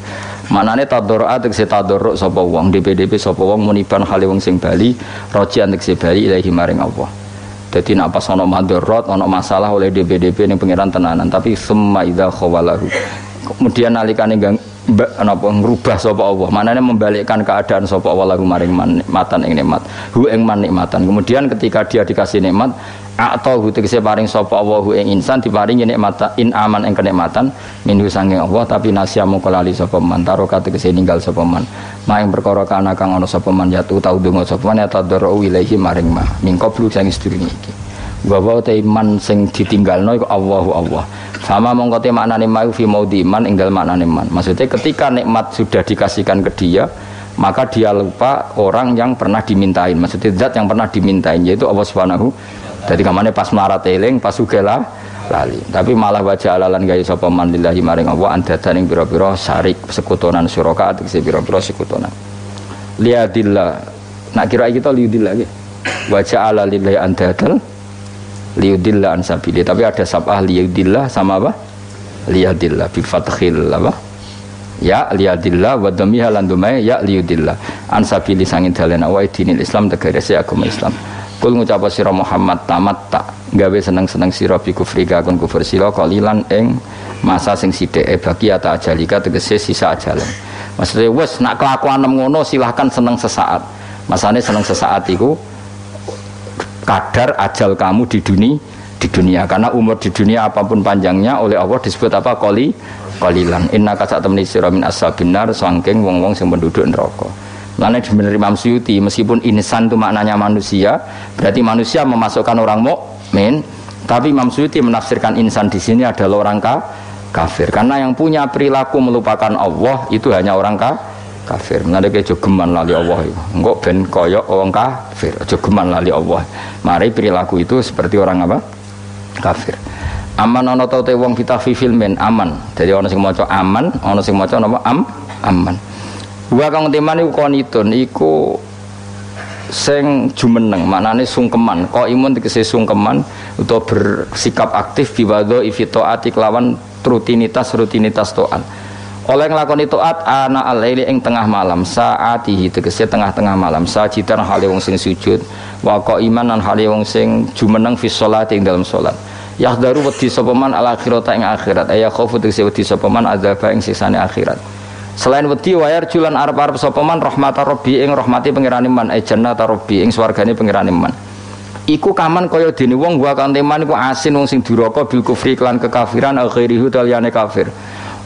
Manane tadorra tegese tadorruk sapa wong DPDP sapa wong muniban hale wong sing bali rojian tegese bali ilahi maring Allah. Jadi nak pas ono madorot, ono masalah oleh DPDP ning pangeran tenanan, tapi semua idza khawalahu. Kemudian nalikane napa ngrubah sapa Allah. Manane membalikkan keadaan sapa Allah lagu maring nikmatan ing nikmat. Hu ing nikmatan. Kemudian ketika dia dikasih nikmat, atau tegese paring sapa Allahu ing insan diparingi nikmat in aman ing kenikmatan minhu sange Allah tapi nasya mung lali sapa man taroka tegese ninggal sapa man maing perkara kana kang ana sapa man yatu tau donga sapa man tadarru ilaihi maring ma mingko blu sange sedurunge iki bahwa te iman sing ditinggalno iku Allahu Allah sama mongko te maknane mau fi maudi man ing dalem man maksudnya ketika nikmat sudah dikasihkan ke dia maka dia lupa orang yang pernah dimintain maksudnya zat yang pernah dimintain yaitu Allah Subhanahu jadi kamane pas melarat eling, pas sugela lali. Tapi malah wajah alalan gaya sapa man lillahi maring Allah andadan ing pira-pira syarik sekutonan suraka atise pira-pira sekutonan. Liadillah. Nak kira kita liudillah nggih. Wajah ala lillahi andadal liudillah an sabili. Tapi ada sabah liudillah sama apa? Liadillah bi fathil apa? Ya liadillah wa dhamiha ya liudillah an sabili sangin dalan wa dinil Islam tegese agama Islam. Kul ngucap sira Muhammad tamat tak gawe seneng-seneng sira bi kufrika kun kufur sira kalilan ing masa sing sithik e bagi ata ajalika tegese sisa ajalan. Maksudnya wes nak kelakuan ngono silahkan seneng sesaat. Masane seneng sesaat iku kadar ajal kamu di dunia di dunia. Karena umur di dunia apa pun panjangnya oleh Allah disebut apa? Koli kolilan inna kasak temni sira min ashabinar sangking wong-wong sing penduduk neraka. Lainnya benar Imam Suyuti meskipun insan itu maknanya manusia, berarti manusia memasukkan orang mukmin, tapi Imam Suyuti menafsirkan insan di sini adalah orang ka, kafir. Karena yang punya perilaku melupakan Allah itu hanya orang ka, kafir. Nanti kayak jogeman lali Allah itu. Enggak ben koyok orang kafir, jogeman lali Allah. Mari perilaku itu seperti orang apa? Kafir. Aman ono tau te wong kita fi filmen aman. Jadi ono sing maca aman, ono sing maca napa am aman. Wa kang teman iku konitun iku sing jumeneng maknane sungkeman kok imun tegese sungkeman utawa bersikap aktif biwadho ifitoati kelawan rutinitas rutinitas to'at oleh nglakoni to'at ana alaili ing tengah malam. Saatihi tegese tengah-tengah malam. Sajidan hale wong sing sujud. Wa iman lan hale wong sing jumeneng fi sholati ing dalam salat yahdaru wedi sapa man al akhirat ing akhirat. Aya khaufu tegese wedi sapa man azab ing sisane akhirat. Selain wedi wayar julan arep-arep sapa man rahmatar rabbi ing rahmati pangerane man. E jannata rabbi ing swargane pangerane man. Iku kaman kaya dene wong gua kan teman iku asin wong sing duraka bil kufri klan kekafiran akhirihu taliyane kafir.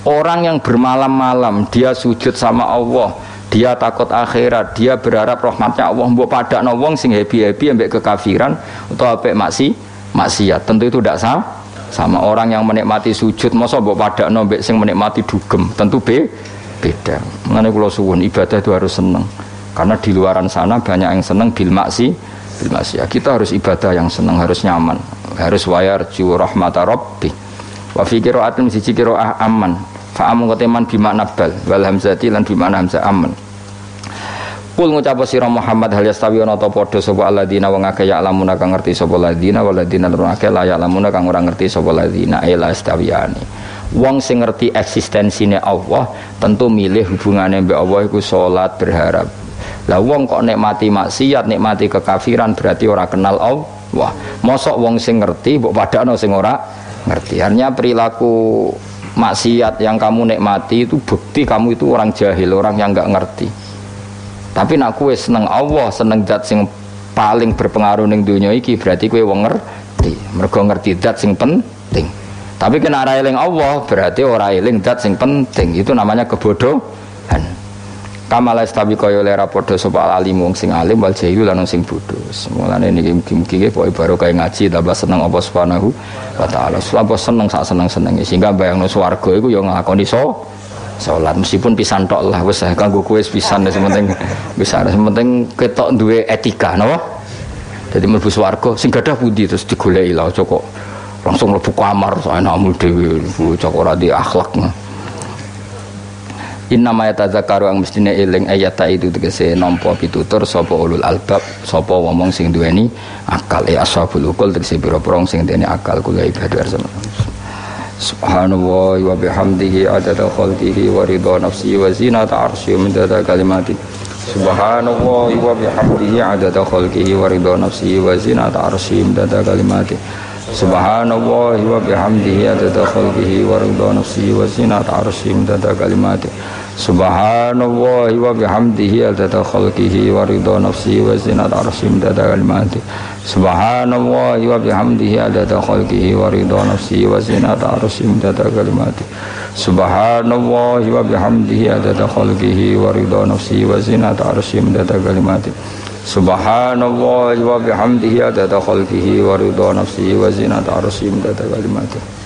Orang yang bermalam-malam dia sujud sama Allah, dia takut akhirat, dia berharap rahmatnya Allah mbok padakno wong sing happy-happy ambek kekafiran atau ambek maksi maksiat. Tentu itu tidak sama sama orang yang menikmati sujud masa mbok padakno ambek sing menikmati dugem. Tentu be beda. Mengenai kalau suwun ibadah itu harus senang karena di luaran sana banyak yang senang bil maksi bil maksi ya, kita harus ibadah yang senang harus nyaman. Harus wayar jiwa rahmata rabbi. Wa fi qiraatin siji qiraah aman fa amun keteman bima nabal wal hamzati lan bima hamzah aman. Kul ngucap sira Muhammad hal yastawi ana ta padha sapa alladzina wong akeh ya lamuna kang ngerti sapa alladzina wal ladzina lan akeh la ya lamuna kang ora ngerti sapa alladzina ila astawiyani wong sing ngerti eksistensine Allah tentu milih hubungannya mbek Allah iku salat berharap. Lah wong kok nikmati maksiat nikmati kekafiran berarti ora kenal Allah. Mosok wong sing ngerti mbok padakno sing ora ngerti. Artinya perilaku maksiat yang kamu nikmati itu bukti kamu itu orang jahil orang yang nggak ngerti. Tapi nak kue seneng Allah seneng zat sing paling berpengaruh ning dunia iki berarti kue wong ngerti. Mergo ngerti zat sing penting. Tapi kena eling Allah berarti ora eling zat sing penting. Itu namanya kebodohan Kamala stabi kaya lera padha sapa alim wong sing alim wal jahilu lan sing bodho. Mulane niki mugi-mugi pokoke baru kaya ngaji tambah seneng apa subhanahu wa taala. Apa seneng sak seneng-senenge sehingga bayangno swarga iku ya nglakoni so salat meskipun pisan tok lah wis kanggo kowe pisan wis penting wis penting ketok duwe etika napa. Jadi mlebu swarga sing gadah pundi terus digoleki lah kok langsung mlebu kamar enakmu dhewe cok ora di akhlak. Inna ma yatadzakaru ang mestine eling ayat itu tegese nampa pitutur sapa ulul albab sapa wong sing duweni akal e ashabul ukul tegese pira-pira sing duweni akal kula ibadah Subhanallah wa bihamdihi adada khalqihi wa ridha nafsi wa zinata arsyi min dada kalimati. Subhanallah wa bihamdihi adada khalqihi wa ridha nafsi wa zinata arsyi min dada kalimati. Subhanallah wa bihamdihi adada khalqihi wa ridha nafsi wa zinata arsyi min dada kalimati Subhanallah wa bihamdihi adada khalqihi wa ridha nafsi wa zinat arsy adada kalimati Subhanallah wa bihamdihi adada khalqihi wa ridha nafsi wa zinat arsy adada kalimati Subhanallah wa bihamdihi adada khalqihi wa ridha nafsi wa zinat arsy adada kalimati Subhanallah wa bihamdihi adada khalqihi wa ridha nafsi wa zinat arsy adada kalimati